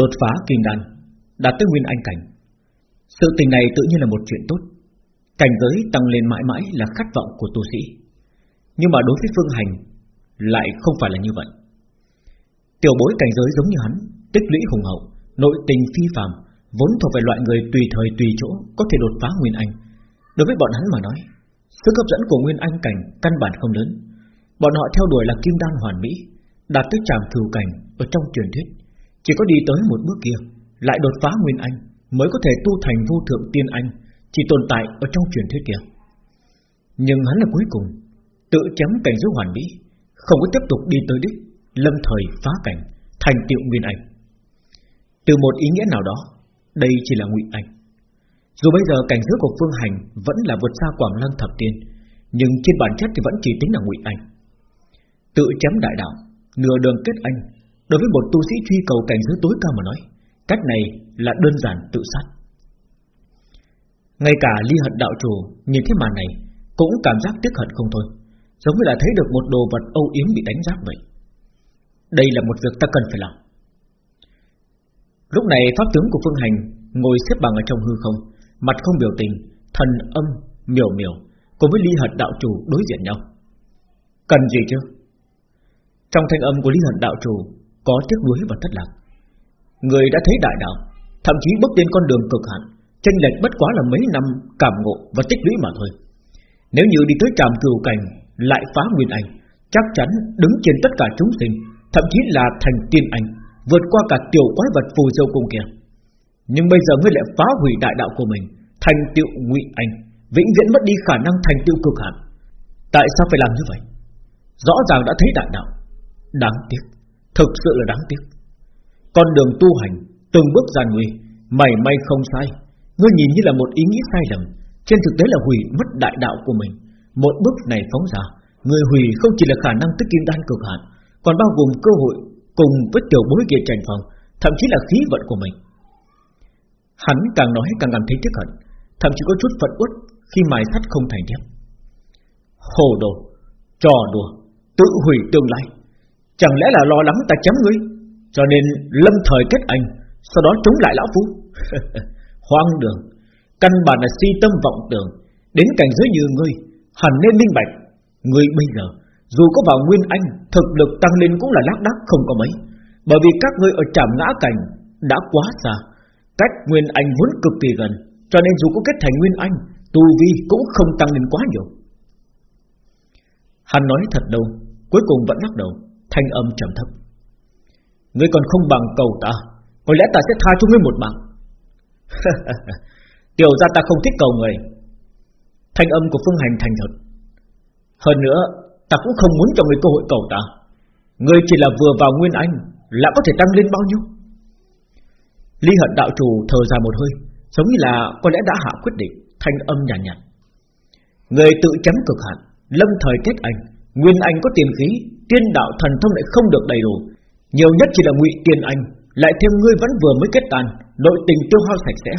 Đột phá kim đan, Đạt tới nguyên anh cảnh. Sự tình này tự nhiên là một chuyện tốt. Cảnh giới tăng lên mãi mãi là khát vọng của tu sĩ. Nhưng mà đối với phương hành, Lại không phải là như vậy. Tiểu bối cảnh giới giống như hắn, Tích lũy hùng hậu, Nội tình phi phàm, Vốn thuộc về loại người tùy thời tùy chỗ Có thể đột phá nguyên anh. Đối với bọn hắn mà nói, Sức hấp dẫn của nguyên anh cảnh căn bản không lớn. Bọn họ theo đuổi là kim đan hoàn mỹ, Đạt tới tràm cửu cảnh Ở trong truyền thuyết. Chỉ có đi tới một bước kia, Lại đột phá nguyên anh, Mới có thể tu thành vô thượng tiên anh, Chỉ tồn tại ở trong truyền thuyết kia. Nhưng hắn là cuối cùng, Tự chấm cảnh giới hoàn mỹ, Không có tiếp tục đi tới đích, Lâm thời phá cảnh, Thành tựu nguyên anh. Từ một ý nghĩa nào đó, Đây chỉ là ngụy anh. Dù bây giờ cảnh giới của Phương Hành Vẫn là vượt xa Quảng Lăng Thập Tiên, Nhưng trên bản chất thì vẫn chỉ tính là ngụy anh. Tự chém đại đạo, Nửa đường kết anh Đối với một tu sĩ truy cầu cảnh giới tối cao mà nói, Cách này là đơn giản tự sát. Ngay cả ly hận đạo chủ Nhìn thấy màn này Cũng cảm giác tiếc hận không thôi, Giống như là thấy được một đồ vật âu yếm bị đánh giáp vậy. Đây là một việc ta cần phải làm. Lúc này pháp tướng của Phương Hành Ngồi xếp bằng ở trong hư không, Mặt không biểu tình, Thần âm miểu miểu Cùng với ly hận đạo chủ đối diện nhau. Cần gì chứ? Trong thanh âm của ly hận đạo chủ có tiếc nuối và thất lạc. Người đã thấy đại đạo, Thậm chí bước lên con đường cực hạn Tranh lệch bất quá là mấy năm cảm ngộ và tích lũy mà thôi. Nếu như đi tới tràm cừu cảnh Lại phá nguyên anh Chắc chắn đứng trên tất cả chúng sinh, Thậm chí là thành tiên anh Vượt qua cả tiểu quái vật phù dâu cung kia Nhưng bây giờ ngươi lại phá hủy đại đạo của mình, Thành tựu ngụy anh Vĩnh viễn mất đi khả năng thành tựu cực hạn. Tại sao phải làm như vậy? Rõ ràng đã thấy đại đạo. Đáng tiếc. Thực sự là đáng tiếc. Con đường tu hành, Từng bước gian nguy Mày may không sai. Ngươi nhìn như là một ý nghĩ sai lầm, Trên thực tế là hủy mất đại đạo của mình. Một bước này phóng ra, Người hủy không chỉ là khả năng tức kim đan cực hạn, Còn bao gồm cơ hội Cùng với tiểu bối kia tranh phòng, Thậm chí là khí vận của mình. Hắn càng nói càng cảm thấy tiếc hận, Thậm chí có chút phận uất Khi mài sắt không thành thép. Hồ đồ, Trò đùa, Tự hủy tương lai. Chẳng lẽ là lo lắng ta chấm ngươi? Cho nên lâm thời kết anh, Sau đó chống lại lão phu. Hoang đường, Căn bản là si tâm vọng tưởng. Đến cảnh giới như ngươi, Hẳn nên minh bạch. Ngươi bây giờ, Dù có vào nguyên anh, Thực lực tăng lên cũng là lác đác không có mấy. Bởi vì các ngươi ở trạm ngã cảnh Đã quá xa. Cách nguyên anh vốn cực kỳ gần, Cho nên dù có kết thành nguyên anh, Tu vi cũng không tăng lên quá nhiều. Hắn nói thật đâu, Cuối cùng vẫn lắc đầu. Thanh âm trầm thấp. Ngươi còn không bằng cầu ta Có lẽ ta sẽ tha cho ngươi một mạng. Tiểu ra ta không thích cầu người. Thanh âm của Phương Hành thành thật. Hơn nữa Ta cũng không muốn cho ngươi cơ hội cầu ta. Ngươi chỉ là vừa vào Nguyên Anh Là có thể tăng lên bao nhiêu? Ly hận đạo chủ thở ra một hơi Giống như là có lẽ đã hạ quyết định Thanh âm nhàn nhạt, nhạt Người tự chấm cực hạn Lâm thời kết anh Nguyên anh có tiền khí, Tiên đạo thần thông lại không được đầy đủ. Nhiều nhất chỉ là ngụy tiên anh, Lại thêm ngươi vẫn vừa mới kết tàn, Nội tình tiêu hao sạch sẽ.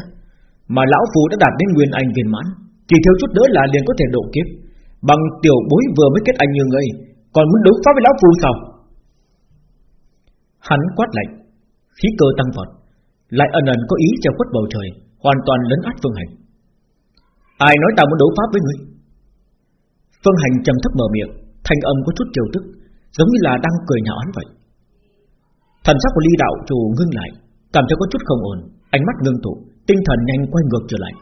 Mà lão phù đã đạt đến nguyên anh viên mãn, Chỉ thiếu chút nữa là liền có thể độ kiếp. Bằng tiểu bối vừa mới kết anh như ngươi, Còn muốn đấu pháp với lão phù sao? Hắn quát lạnh, Khí cơ tăng vọt, Lại ẩn ẩn có ý che khuất bầu trời, Hoàn toàn lấn át phương hành. Ai nói ta muốn đấu pháp với ngươi? Phương hành trầm thấp mở miệng Thanh âm có chút trêu tức Giống như là đang cười nhạo hắn vậy. Thần sắc của ly đạo chủ ngưng lại, Cảm thấy có chút không ổn, Ánh mắt ngưng tụ, Tinh thần nhanh quay ngược trở lại.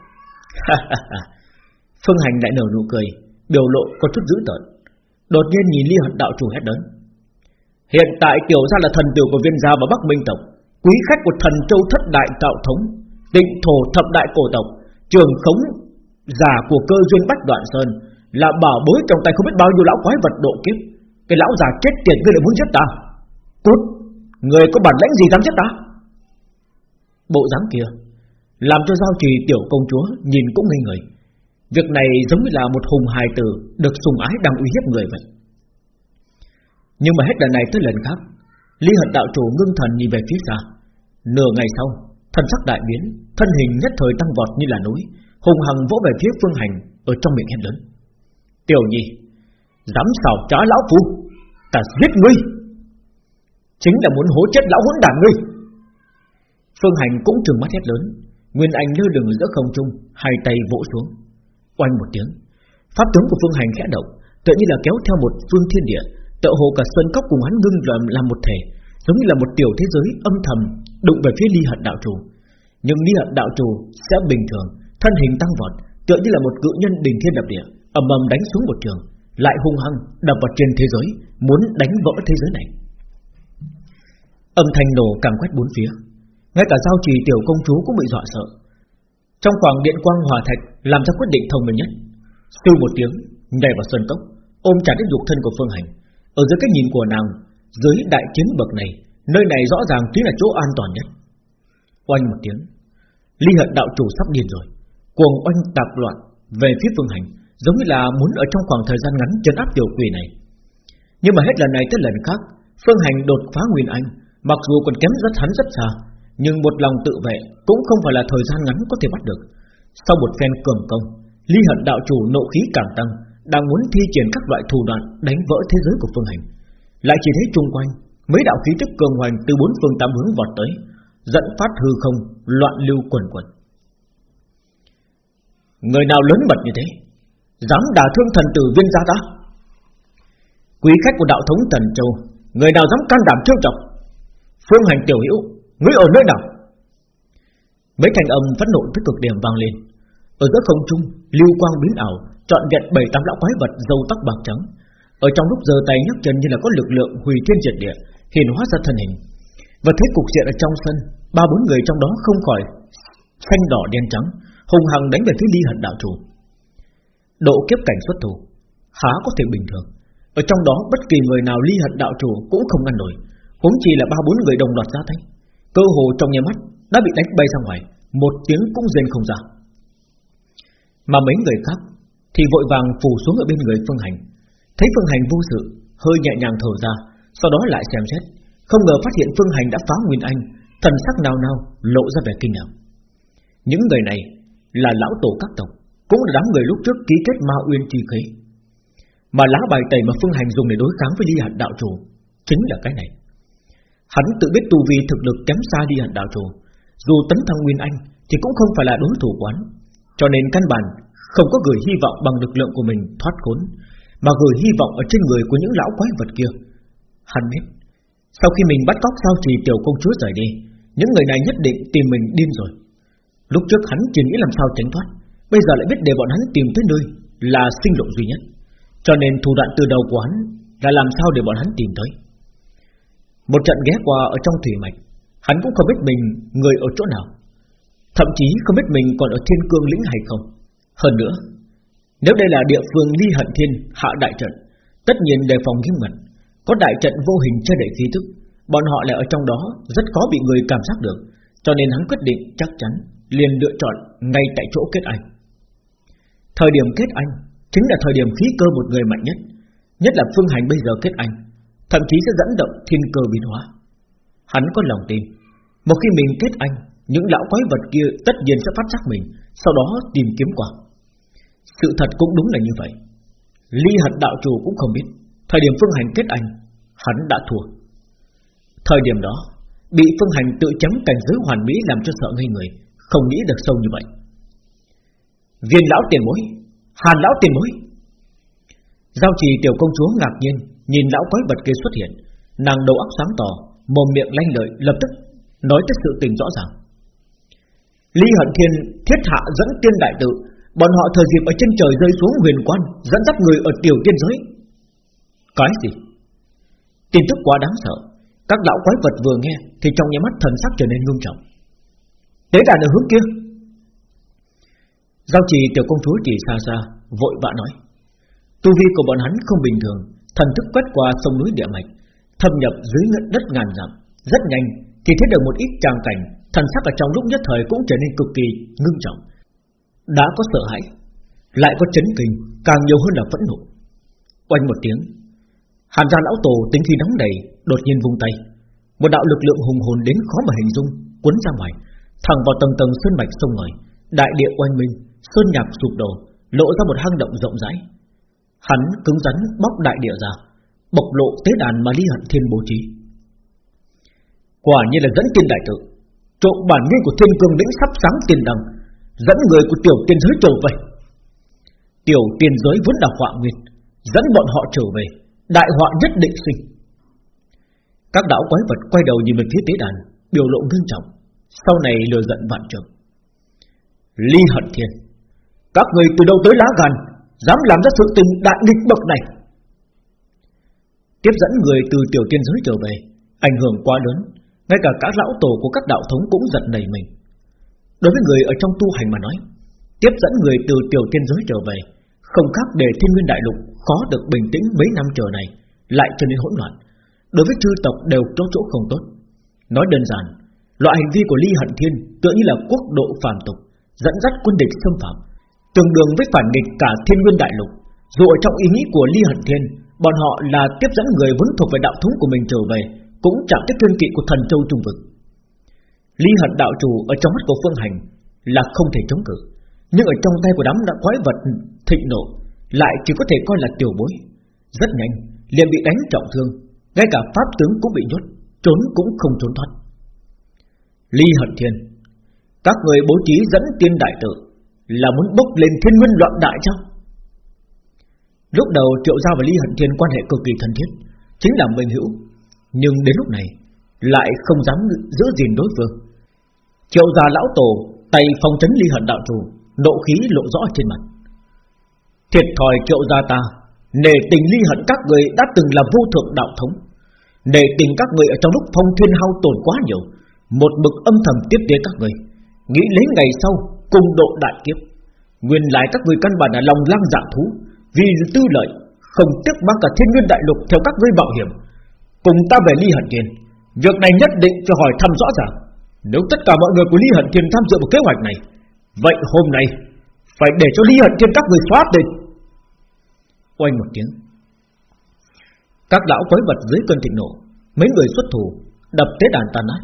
Phương hành lại nở nụ cười, Biểu lộ có chút dữ tợn, Đột nhiên nhìn ly hận đạo chủ hét lớn. Hiện tại tiểu gia là thần tử của viên gia và Bắc Minh tộc, Quý khách của thần châu thất đại tạo thống Tịnh thổ thập đại cổ tộc, Trường khống giả của cơ duyên bách đoạn sơn là bảo bối trong tay không biết bao nhiêu lão quái vật độ kiếp. Cái lão già chết tiệt ngươi lại muốn giết ta. Cút Người có bản lãnh gì dám giết ta? Bộ dáng kia Làm cho giao trì tiểu công chúa Nhìn cũng ngây người. Việc này giống như là một hùng hài tử Được sùng ái đang uy hiếp người vậy. Nhưng mà hết lần này tới lần khác ly hận đạo chủ ngưng thần nhìn về phía xa. Nửa ngày sau, Thân sắc đại biến, Thân hình nhất thời tăng vọt như là núi, Hùng hằng vỗ về phía phương hành Ở trong miệng hét lớn. Tiểu nhi Dám xào trá lão phu Ta giết ngươi. Chính là muốn hố chết lão hỗn đản ngươi. Phương Hành cũng trừng mắt hét lớn Nguyên Anh lơ lửng giữa không trung Hai tay vỗ xuống. Oanh một tiếng Pháp tướng của Phương Hành khẽ động Tự như là kéo theo một phương thiên địa Tự hồ cả sơn cốc cùng hắn ngưng làm, làm một thể Giống như là một tiểu thế giới âm thầm Đụng về phía ly hận đạo trù. Nhưng ly hận đạo trù sẽ bình thường Thân hình tăng vọt Tựa như là một cự nhân đình thiên đập địa ầm ầm đánh xuống một trường, Lại hung hăng đập vào trên thế giới, Muốn đánh vỡ thế giới này. Âm thanh nổ càng quét bốn phía, Ngay cả giao trì tiểu công chúa cũng bị dọa sợ. Trong khoảng điện quang hòa thạch Làm ra quyết định thông minh nhất Sư một tiếng, nhảy vào sơn cốc, Ôm chặt đến dục thân của Phương Hành. Ở dưới cái nhìn của nàng, Dưới đại chiến bậc này, Nơi này rõ ràng chính là chỗ an toàn nhất. Oanh một tiếng Ly hận đạo chủ sắp điên rồi, Cuồng oanh tạp loạn về phía Phương Hành Giống như là muốn ở trong khoảng thời gian ngắn chân áp tiểu quỷ này. Nhưng mà hết lần này tới lần khác, Phương Hành đột phá Nguyên Anh, Mặc dù còn kém rất hắn rất xa, Nhưng một lòng tự vệ Cũng không phải là thời gian ngắn có thể bắt được. Sau một phen cường công, Ly hận đạo chủ nộ khí càng tăng, Đang muốn thi triển các loại thủ đoạn Đánh vỡ thế giới của phương hành. Lại chỉ thấy chung quanh, Mấy đạo khí tức cường hoành từ bốn phương tám hướng vọt tới, Dẫn phát hư không, Loạn lưu quần quần Người nào lớn mật như thế? Dám đả thương thần tử viên gia ta? Quý khách của đạo thống Tần Châu, Người nào dám can đảm trêu chọc? Phương hành tiểu hữu, Ngươi ở nơi nào? Mấy thanh âm phẫn nộ tới cực điểm vang lên. Ở giữa không trung, Lưu quang biến ảo Chọn vẹn bảy tám lão quái vật dâu tóc bạc trắng. Ở trong lúc giơ tay nhấc chân như là có lực lượng hủy thiên diệt địa Hiện hóa ra thân hình. Và thấy cục diện ở trong sân, Ba bốn người trong đó không khỏi Xanh đỏ đen trắng, Hùng hằng đánh về phía ly hận đạo chủ. Độ kiếp cảnh xuất thủ Há có thể bình thường. Ở trong đó, bất kỳ người nào ly hận đạo chủ Cũng không ngăn nổi, Huống chi là ba bốn người đồng loạt ra tay. Cơ hồ trong nhà mắt, đã bị đánh bay ra ngoài, Một tiếng cũng rên không ra. Mà mấy người khác Thì vội vàng phủ xuống ở bên người Phương Hành. Thấy Phương Hành vô sự, Hơi nhẹ nhàng thở ra, Sau đó lại xem xét. Không ngờ phát hiện Phương Hành đã phá Nguyên Anh, Thần sắc nào nào lộ ra vẻ kinh ngạc. Những người này là lão tổ các tộc. Cũng là đám người lúc trước ký kết ma uyên chi khí Mà lá bài tẩy mà Phương Hành dùng để đối kháng với ly hạt đạo chủ Chính là cái này. Hắn tự biết tu vi thực lực kém xa đi hạt đạo chủ Dù tấn thăng Nguyên Anh Thì cũng không phải là đối thủ quán Cho nên căn bản không có gửi hy vọng bằng lực lượng của mình thoát khốn, Mà gửi hy vọng ở trên người của những lão quái vật kia. Hắn biết, Sau khi mình bắt cóc sao trì tiểu công chúa rời đi, Những người này nhất định tìm mình điên rồi. Lúc trước hắn chỉ nghĩ làm sao tránh thoát Bây giờ lại biết để bọn hắn tìm tới nơi Là sinh lộ duy nhất. Cho nên thủ đoạn từ đầu của hắn Là làm sao để bọn hắn tìm tới. Một trận ghé qua ở trong thủy mạch, Hắn cũng không biết mình người ở chỗ nào. Thậm chí không biết mình còn ở thiên cương lĩnh hay không. Hơn nữa, Nếu đây là địa phương ly hận thiên hạ đại trận, Tất nhiên đề phòng nghiêm ngặt. Có đại trận vô hình che đậy khí thức Bọn họ lại ở trong đó Rất khó bị người cảm giác được. Cho nên hắn quyết định chắc chắn liền lựa chọn ngay tại chỗ kết anh. Thời điểm kết anh Chính là thời điểm khí cơ một người mạnh nhất Nhất là phương hành bây giờ kết anh, Thậm chí sẽ dẫn động thiên cơ biến hóa. Hắn có lòng tin, Một khi mình kết anh, Những lão quái vật kia tất nhiên sẽ phát giác mình, Sau đó tìm kiếm quả. Sự thật cũng đúng là như vậy. Ly hận đạo chủ cũng không biết, Thời điểm phương hành kết anh, Hắn đã thua. Thời điểm đó, Bị phương hành tự chấm cảnh giới hoàn mỹ Làm cho sợ ngây người, Không nghĩ được sâu như vậy. Viên lão tiền bối, Hàn lão tiền bối. Giao trì tiểu công chúa ngạc nhiên, Nhìn lão quái vật kia xuất hiện. Nàng đầu óc sáng tỏ, Mồm miệng lanh lợi, lập tức Nói tới sự tình rõ ràng. Ly Hận Thiên thiết hạ dẫn tiên đại tự, Bọn họ thời dịp ở trên trời rơi xuống huyền quan, Dẫn dắt người ở tiểu tiên giới. Cái gì? Tin tức quá đáng sợ. Các lão quái vật vừa nghe Thì trong nhà mắt thần sắc trở nên ngưng trọng. Tế đàn ở hướng kia Giao trì tiểu công chúa chỉ xa xa, Vội vã nói. Tu vi của bọn hắn không bình thường, Thần thức quét qua sông núi địa mạch, Thâm nhập dưới đất ngàn dặm, Rất nhanh thì thấy được một ít tràng cảnh, Thần sắc ở trong lúc nhất thời cũng trở nên cực kỳ ngưng trọng. Đã có sợ hãi, Lại có chấn kinh, Càng nhiều hơn là phẫn nộ. Quanh một tiếng, Hàn gia lão tổ tính khi nóng đầy Đột nhiên vung tay. Một đạo lực lượng hùng hồn đến khó mà hình dung, Cuốn ra ngoài, Thẳng vào tầng tầng sơn mạch sông ngời Đại địa oanh minh Sơn nhạc sụp đổ, Lộ ra một hang động rộng rãi. Hắn cứng rắn bóc đại địa ra, Bộc lộ tế đàn mà Ly Hận Thiên bố trí. Quả nhiên là dẫn tiên đại tự, Trộm bản nguyên của thiên cương lĩnh sắp sáng tiền đằng, Dẫn người của tiểu tiên giới trở về. Tiểu tiên giới vốn là họa nguyên Dẫn bọn họ trở về, Đại họa nhất định sinh. Các đạo quái vật quay đầu nhìn về phía tế đàn, Biểu lộ ngưng trọng, Sau này lừa giận vạn trường Ly hận thiên các người từ đâu tới lá gan, Dám làm ra sự tình đại nghịch bậc này? Tiếp dẫn người từ tiểu tiên giới trở về, Ảnh hưởng quá lớn, Ngay cả các lão tổ của các đạo thống cũng giật nảy mình. Đối với người ở trong tu hành mà nói, Tiếp dẫn người từ tiểu tiên giới trở về, Không khác để thiên nguyên đại lục Khó được bình tĩnh mấy năm trở này, Lại trở nên hỗn loạn. Đối với chư tộc đều có chỗ không tốt. Nói đơn giản, Loại hành vi của Ly Hận Thiên tựa như là quốc độ phàm tục, Dẫn dắt quân địch xâm phạm. Tương đương với phản nghịch cả thiên nguyên đại lục. Dù ở trong ý nghĩ của Ly Hận Thiên, Bọn họ là tiếp dẫn người vốn thuộc về đạo thống của mình trở về, Cũng chạm tới thiên kỵ của thần châu trung vực. Ly hận đạo chủ ở trong mắt của Phương Hành Là không thể chống cự, Nhưng ở trong tay của đám đã quái vật thịnh nộ Lại chỉ có thể coi là tiểu bối. Rất nhanh, liền bị đánh trọng thương, Ngay cả pháp tướng cũng bị nhốt, Trốn cũng không trốn thoát. Ly hận thiên, Các người bố trí dẫn tiên đại tự là muốn bốc lên thiên nguyên loạn đại chăng Lúc đầu Triệu Giao và Ly Hận Thiên quan hệ cực kỳ thân thiết, Chính là minh hữu. Nhưng đến lúc này, Lại không dám giữ gìn đối phương. Triệu già lão tổ Tay phong trấn Ly Hận đạo chủ, Nộ khí lộ rõ trên mặt. Thiệt thòi triệu gia ta Nề tình ly hận các người đã từng là vô thượng đạo thống. Nề tình các người ở trong lúc phong thiên hao tổn quá nhiều, Một bực âm thầm tiếp tế các người. Nghĩ lấy ngày sau Cùng độ đại kiếp. Nguyên lại các người căn bản là lòng lang dạ thú, vì tư lợi, Không tiếc mang cả thiên nguyên đại lục Theo các ngươi bảo hiểm. Cùng ta về ly hận thiên Việc này nhất định cho hỏi thăm rõ ràng. Nếu tất cả mọi người của ly hận thiên tham dự vào kế hoạch này, Vậy hôm nay Phải để cho ly hận thiên các người thoát đi Oanh một tiếng, Các lão quái vật dưới cơn thịnh nộ, Mấy người xuất thủ, Đập tế đàn tàn nát.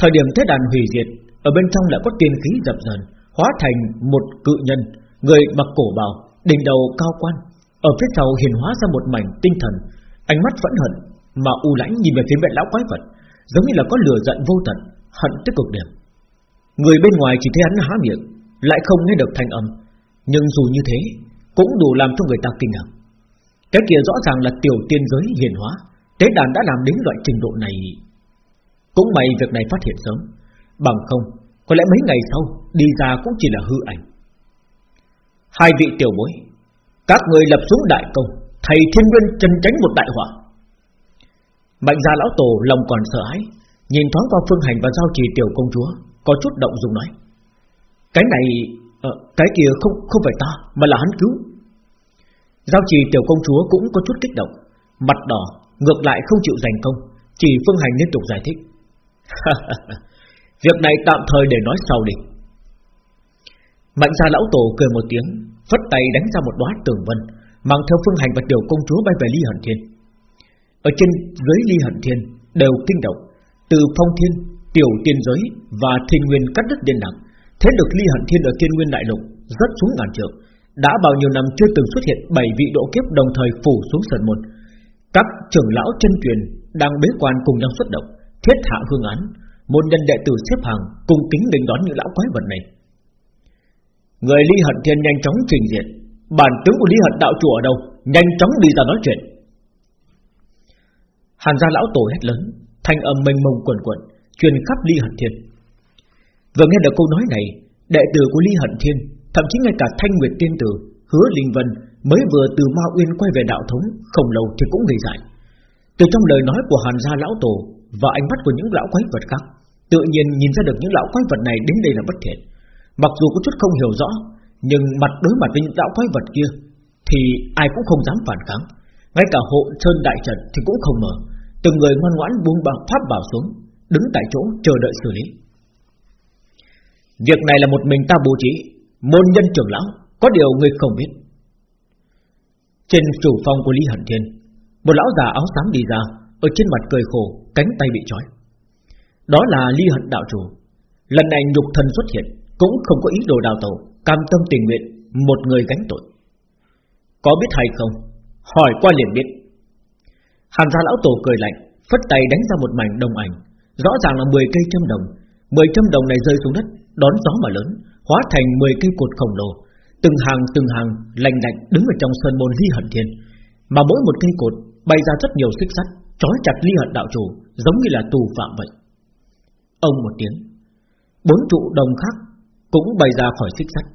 Thời điểm tế đàn hủy diệt, Ở bên trong lại có tiên khí dập dần Hóa thành một cự nhân, Người mặc cổ bào, Đỉnh đầu cao quan. Ở phía sau hiền hóa ra một mảnh tinh thần, Ánh mắt phẫn hận Mà u lãnh nhìn về phía mẹ lão quái vật, Giống như là có lửa giận vô tận, Hận tới cực điểm. Người bên ngoài chỉ thấy hắn há miệng, Lại không nghe được thanh âm, Nhưng dù như thế, Cũng đủ làm cho người ta kinh ngạc. Cái kia rõ ràng là tiểu tiên giới hiền hóa, Tế đàn đã làm đến loại trình độ này. Cũng may việc này phát hiện sớm, Bằng không có lẽ mấy ngày sau Đi ra cũng chỉ là hư ảnh. Hai vị tiểu bối Các người lập xuống đại công Thầy thiên nguyên chân tránh một đại họa. Mạnh gia lão tổ lòng còn sợ hãi Nhìn thoáng qua phương hành và giao trì tiểu công chúa Có chút động dung nói Cái này à, Cái kia không không phải ta Mà là hắn cứu. Giao trì tiểu công chúa cũng có chút kích động Mặt đỏ ngược lại không chịu giành công Chỉ phương hành liên tục giải thích. Việc này tạm thời để nói sau đi. Mạnh gia lão tổ cười một tiếng Phất tay đánh ra một đóa tường vân Mang theo phương hành và tiểu công chúa bay về ly hận thiên. Ở trên dưới ly hận thiên Đều kinh động Từ phong thiên, tiểu tiên giới Và thiên nguyên cắt đất điên đẳng Thế lực ly hận thiên ở thiên nguyên đại lục Rất xuống ngàn trượng Đã bao nhiêu năm chưa từng xuất hiện bảy vị độ kiếp Đồng thời phủ xuống sân môn. Các trưởng lão chân truyền Đang bế quan cùng nhau xuất động Thiết hạ hương án một nhân đệ tử xếp hàng Cùng kính đình đón những lão quái vật này. Người Ly Hận Thiên nhanh chóng trình diện. Bản tướng của Ly Hận Đạo Chủ ở đâu? Nhanh chóng đi ra nói chuyện. Hàn gia lão tổ hét lớn, Thanh âm mênh mông quần quần Truyền khắp Ly Hận Thiên. Vừa nghe được câu nói này, Đệ tử của Ly Hận Thiên, Thậm chí ngay cả Thanh Nguyệt Tiên Tử, Hứa Linh Vân mới vừa từ Ma Uyên quay về đạo thống, Không lâu thì cũng gây dại Từ trong lời nói của Hàn gia lão tổ Và ánh mắt của những lão quái vật khác Tự nhiên nhìn ra được những lão quái vật này đến đây là bất thiện. Mặc dù có chút không hiểu rõ, Nhưng mặt đối mặt với những lão quái vật kia Thì ai cũng không dám phản kháng. Ngay cả hộ sơn đại trận thì cũng không mở. Từng người ngoan ngoãn buông bằng pháp bảo xuống, Đứng tại chỗ chờ đợi xử lý. Việc này là một mình ta bố trí, Môn nhân trưởng lão, Có điều người không biết. Trên chủ phòng của Lý Hận Thiên, Một lão già áo xám đi ra, Ở trên mặt cười khổ, Cánh tay bị trói. Đó là Ly Hận đạo chủ Lần này nhục thần xuất hiện cũng không có ý đồ đào tẩu, cam tâm tình nguyện, một người gánh tội. Có biết hay không? Hỏi qua liền biết. Hàn gia lão tổ cười lạnh, phất tay đánh ra một mảnh đồng ảnh, rõ ràng là 10 cây châm đồng, Mười trăm đồng này rơi xuống đất Đón gió mà lớn Hóa thành mười cây cột khổng lồ Từng hàng từng hàng lành lạnh đứng ở trong sơn môn ly hận thiên Mà mỗi một cây cột bay ra rất nhiều xích sắt Trói chặt ly hận đạo chủ Giống như là tù phạm vậy Ông một tiếng. Bốn trụ đồng khác cũng bay ra khỏi xích sắt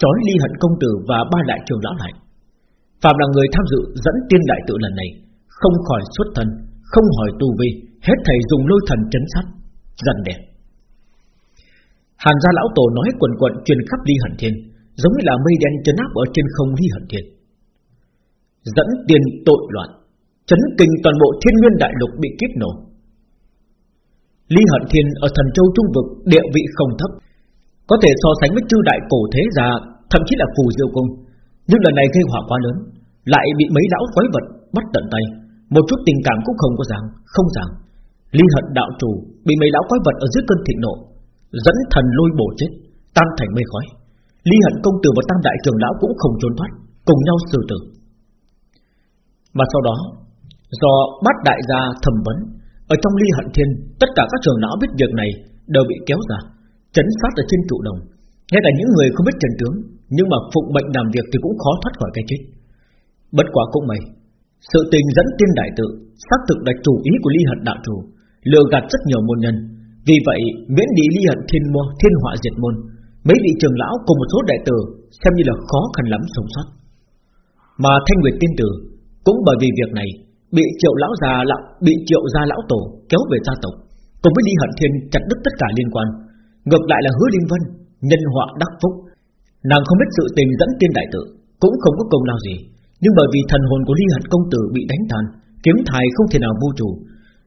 Chói ly hận công tử và ba đại trường lão lại. Phạm là người tham dự dẫn tiên đại tự lần này Không khỏi xuất thần, Không hỏi tu vi Hết thầy dùng lôi thần chấn sát Dần đẹp Hàn gia lão tổ nói quần quận truyền khắp ly hận thiên Giống như là mây đen chấn áp ở trên không ly hận thiên. Dẫn tiền tội loạn Chấn kinh toàn bộ thiên nguyên đại lục bị kiếp nổ. Ly hận thiên ở thần châu trung vực, Địa vị không thấp. Có thể so sánh với chư đại cổ thế gia, Thậm chí là phù diêu cung Nhưng lần này gây hỏa quá lớn, Lại bị mấy lão quái vật bắt tận tay. Một chút tình cảm cũng không có ràng Không ràng Ly hận đạo chủ bị mấy lão quái vật ở dưới cơn thịnh nộ, Dẫn thần lôi bổ chết, Tan thành mây khói. Ly hận công tử và tam đại trưởng lão cũng không trốn thoát, Cùng nhau xử tử. Mà sau đó, Do bát đại gia thẩm vấn ở trong ly hận thiên, Tất cả các trưởng lão biết việc này, Đều bị kéo ra, Chấn sát ở trên trụ đồng. Ngay cả những người không biết trần tướng, Nhưng mà phụng mệnh làm việc thì cũng khó thoát khỏi cái chết. Bất quá cũng may, Sự tình dẫn tiên đại tự, Xác thực là chủ ý của ly hận đạo chủ Lừa gạt rất nhiều môn nhân. Vì vậy, miễn đi ly hận thiên mô Thiên họa diệt môn, Mấy vị trưởng lão cùng một số đại tử Xem như là khó khăn lắm sống sót. Mà Thanh Nguyệt tiên tử, Cũng bởi vì việc này Bị triệu lão già lão Bị triệu gia lão tổ kéo về gia tộc, Cùng với ly hận thiên chặt đứt tất cả liên quan. Ngược lại là hứa linh vân, Nhân họa đắc phúc. Nàng không biết sự tình dẫn tiên đại tự, Cũng không có công lao gì. Nhưng bởi vì thần hồn của ly hận công tử bị đánh tàn Kiếm thai không thể nào vô chủ.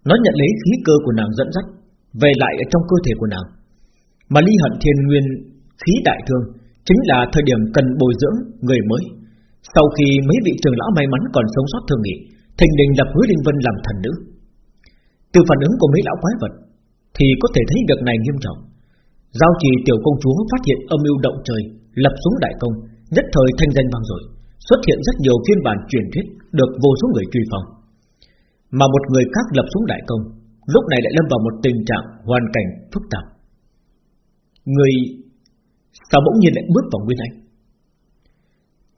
Nó nhận lấy khí cơ của nàng dẫn dắt, Về lại ở trong cơ thể của nàng. Mà ly hận thiên nguyên khí đại thương, Chính là thời điểm cần bồi dưỡng người mới. Sau khi mấy vị trưởng lão may mắn còn sống sót thường nghị Thình đình lập hứa Linh Vân làm thần nữ. Từ phản ứng của mấy lão quái vật, Thì có thể thấy việc này nghiêm trọng. Giao trì tiểu công chúa phát hiện âm mưu động trời, Lập xuống đại công. Nhất thời thanh danh vang dội, Xuất hiện rất nhiều phiên bản truyền thuyết Được vô số người truy phòng Mà một người khác lập xuống đại công, Lúc này lại lâm vào một tình trạng hoàn cảnh phức tạp. Người, Sao bỗng nhiên lại bước vào Nguyên Anh?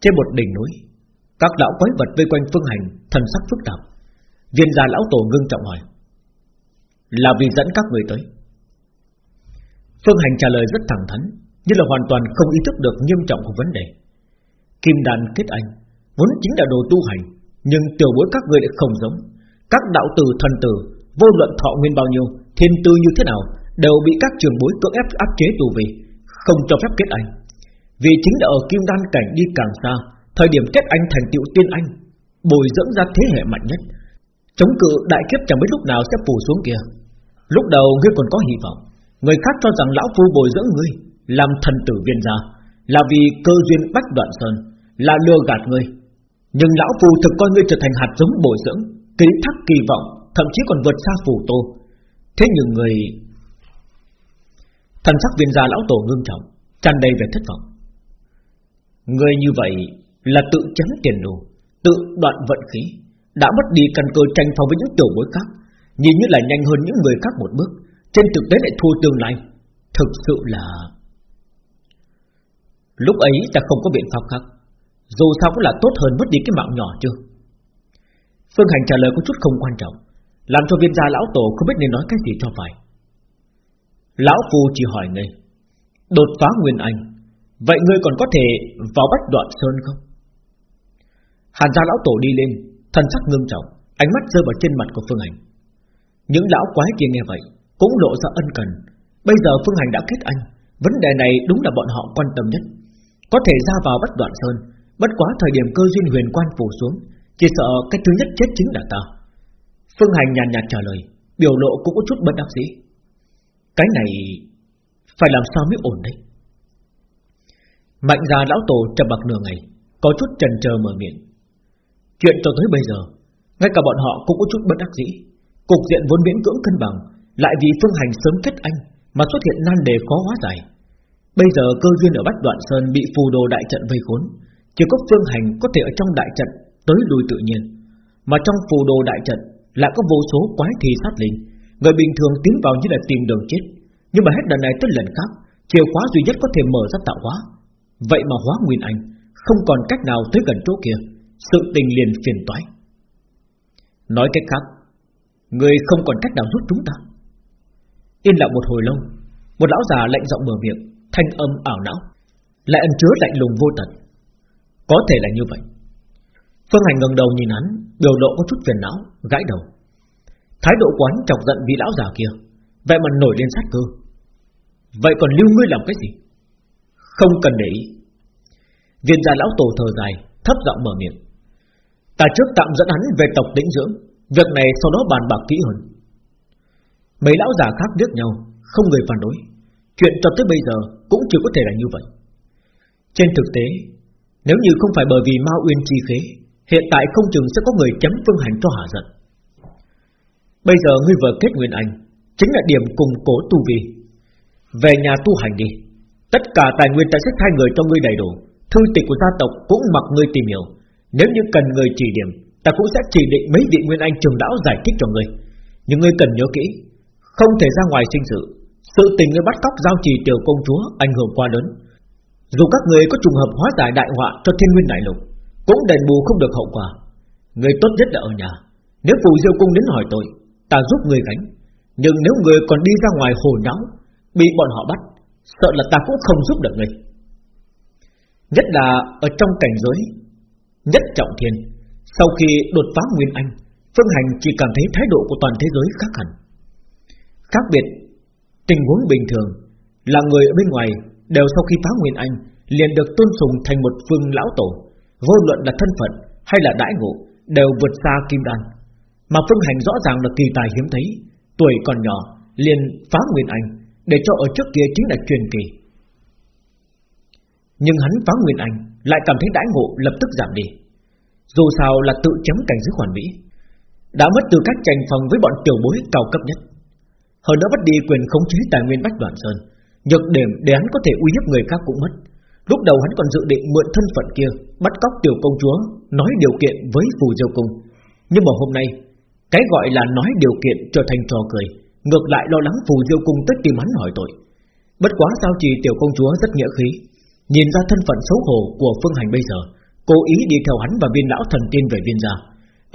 Trên một đỉnh núi các lão quái vật vây quanh Phương Hành Thần sắc phức tạp Viên gia lão tổ ngưng trọng hỏi Là vì dẫn các người tới Phương Hành trả lời rất thẳng thắn như là hoàn toàn không ý thức được nghiêm trọng của vấn đề. Kim đàn kết anh vốn chính là đồ tu hành, nhưng tiểu bối các người lại không giống. Các đạo tử thần tử, vô luận thọ nguyên bao nhiêu, thiên tư như thế nào, đều bị các trường bối cưỡng ép áp chế tù vì không cho phép kết anh. Vì chính là ở kim đan cảnh đi càng xa, thời điểm kết anh thành tựu tiên anh, bồi dưỡng ra thế hệ mạnh nhất. Chống cự đại kiếp chẳng biết lúc nào sẽ phủ xuống kia. Lúc đầu ngươi còn có hy vọng, người khác cho rằng lão phu bồi dưỡng ngươi làm thần tử viên gia là vì cơ duyên bách đoạn sơn, là lừa gạt ngươi. Nhưng lão phu thực coi ngươi trở thành hạt giống bồi dưỡng, ký thác kỳ vọng, thậm chí còn vượt xa phù tô. Thế nhưng người Thần sắc viên gia lão tổ ngưng trọng tràn đầy vẻ thất vọng Người như vậy là tự chấm tiền đồ, Tự đoạn vận khí. Đã mất đi căn cơ tranh phong với những tiểu bối khác, Nhìn như là nhanh hơn những người khác một bước, Trên thực tế lại thua tương lai. Thực sự là Lúc ấy ta không có biện pháp khác. Dù sao cũng là tốt hơn mất đi cái mạng nhỏ chưa Phương Hành trả lời có chút không quan trọng, Làm cho viên gia lão tổ không biết nên nói cái gì cho phải. Lão Phu chỉ hỏi ngươi Đột phá Nguyên Anh, Vậy ngươi còn có thể vào bách đoạn sơn không? Hàn gia lão tổ đi lên, Thần sắc ngưng trọng, Ánh mắt rơi vào trên mặt của Phương Hành. Những lão quái kia nghe vậy, Cũng lộ ra ân cần. Bây giờ Phương Hành đã kết anh, Vấn đề này đúng là bọn họ quan tâm nhất. Có thể ra vào bắt đoạn sơn, Bất quá thời điểm cơ duyên huyền quan phủ xuống, Chỉ sợ cái thứ nhất chết chính là ta Phương Hành nhàn nhạt trả lời, Biểu lộ cũng có chút bất đắc dĩ. Cái này Phải làm sao mới ổn đấy? Mạnh già lão tổ trầm mặc nửa ngày, Có chút chần chờ mở miệng. Chuyện cho tới bây giờ, Ngay cả bọn họ cũng có chút bất đắc dĩ. Cục diện vốn miễn cưỡng cân bằng, Lại vì phương hành sớm kết anh Mà xuất hiện nan đề khó hóa giải. Bây giờ cơ duyên ở Bách Đoạn Sơn Bị phù đồ đại trận vây khốn, Chỉ có phương hành có thể ở trong đại trận Tới lùi tự nhiên. Mà trong phù đồ đại trận Lại có vô số quái thi sát linh, Người bình thường tiến vào như là tìm đường chết. Nhưng mà hết lần này tới lần khác, Chìa khóa duy nhất có thể mở ra tạo hóa. Vậy mà hóa nguyên anh, Không còn cách nào tới gần chỗ kia. Sự tình liền phiền toái. Nói cách khác, Người không còn cách nào giúp chúng ta. Yên lặng một hồi lâu, Một lão già lạnh giọng mở miệng, Thanh âm ảo não, Lại ẩn chứa lạnh lùng vô tận. Có thể là như vậy. Phương Hành ngẩng đầu nhìn hắn, Biểu lộ có chút phiền não, Gãi đầu. Thái độ quán chọc giận vị lão già kia Vậy mà nổi lên sát cơ. Vậy còn lưu ngươi làm cái gì? Không cần để ý. Viên gia lão tổ thờ dài, Thấp giọng mở miệng. Ta trước tạm dẫn hắn về tộc tĩnh dưỡng. Việc này sau đó bàn bạc kỹ hơn. Mấy lão già khác biết nhau, Không người phản đối. Chuyện cho tới bây giờ cũng chưa có thể là như vậy. Trên thực tế, Nếu như không phải bởi vì Mao Uyên chi khế, Hiện tại không chừng sẽ có người chấm phương hành cho hạ giận. Bây giờ ngươi vừa kết nguyên anh, Chính là điểm cùng cố tu vi. Về nhà tu hành đi. Tất cả tài nguyên ta sẽ thay người cho ngươi đầy đủ. Thư tịch của gia tộc cũng mặc ngươi tìm hiểu. Nếu như cần người chỉ điểm Ta cũng sẽ chỉ định mấy vị nguyên anh trường lão giải thích cho người. Nhưng người cần nhớ kỹ Không thể ra ngoài sinh sự. Sự tình người bắt cóc giao trì tiểu công chúa Ảnh hưởng quá lớn. Dù các người có trùng hợp hóa giải đại họa cho thiên nguyên đại lục Cũng đền bù không được hậu quả. Người tốt nhất là ở nhà. Nếu phù diêu cung đến hỏi tôi Ta giúp người gánh. Nhưng nếu người còn đi ra ngoài hồ náo, Bị bọn họ bắt Sợ là ta cũng không giúp được người. Nhất là ở trong cảnh giới Nhất trọng thiên, Sau khi đột phá Nguyên Anh, Phương Hành chỉ cảm thấy thái độ của toàn thế giới khác hẳn. Khác biệt, Tình huống bình thường, Là người ở bên ngoài, Đều sau khi phá Nguyên Anh, Liền được tôn sùng thành một phương lão tổ, Vô luận là thân phận hay là đãi ngộ, Đều vượt xa kim đan. Mà Phương Hành rõ ràng là kỳ tài hiếm thấy, Tuổi còn nhỏ, liền phá Nguyên Anh, Để cho ở trước kia chính là truyền kỳ. Nhưng hắn phá Nguyên Anh, Lại cảm thấy đãi ngộ lập tức giảm đi. Dù sao là tự chấm cảnh giới hoàn mỹ, Đã mất tư cách tranh phòng với bọn tiểu bối cao cấp nhất. Hơn nữa mất đi quyền khống chế tài nguyên Bách Đoạn Sơn, Nhược điểm để hắn có thể uy hiếp người khác cũng mất. Lúc đầu hắn còn dự định mượn thân phận kia, Bắt cóc tiểu công chúa, Nói điều kiện với phù diêu cung. Nhưng mà hôm nay, Cái gọi là nói điều kiện trở thành trò cười, Ngược lại lo lắng phù diêu cung tất tìm hắn hỏi tội. Bất quá sao chỉ tiểu công chúa rất nghĩa khí Nhìn ra thân phận xấu hổ của phương hành bây giờ, Cố ý đi theo hắn và viên lão thần tiên về viên gia.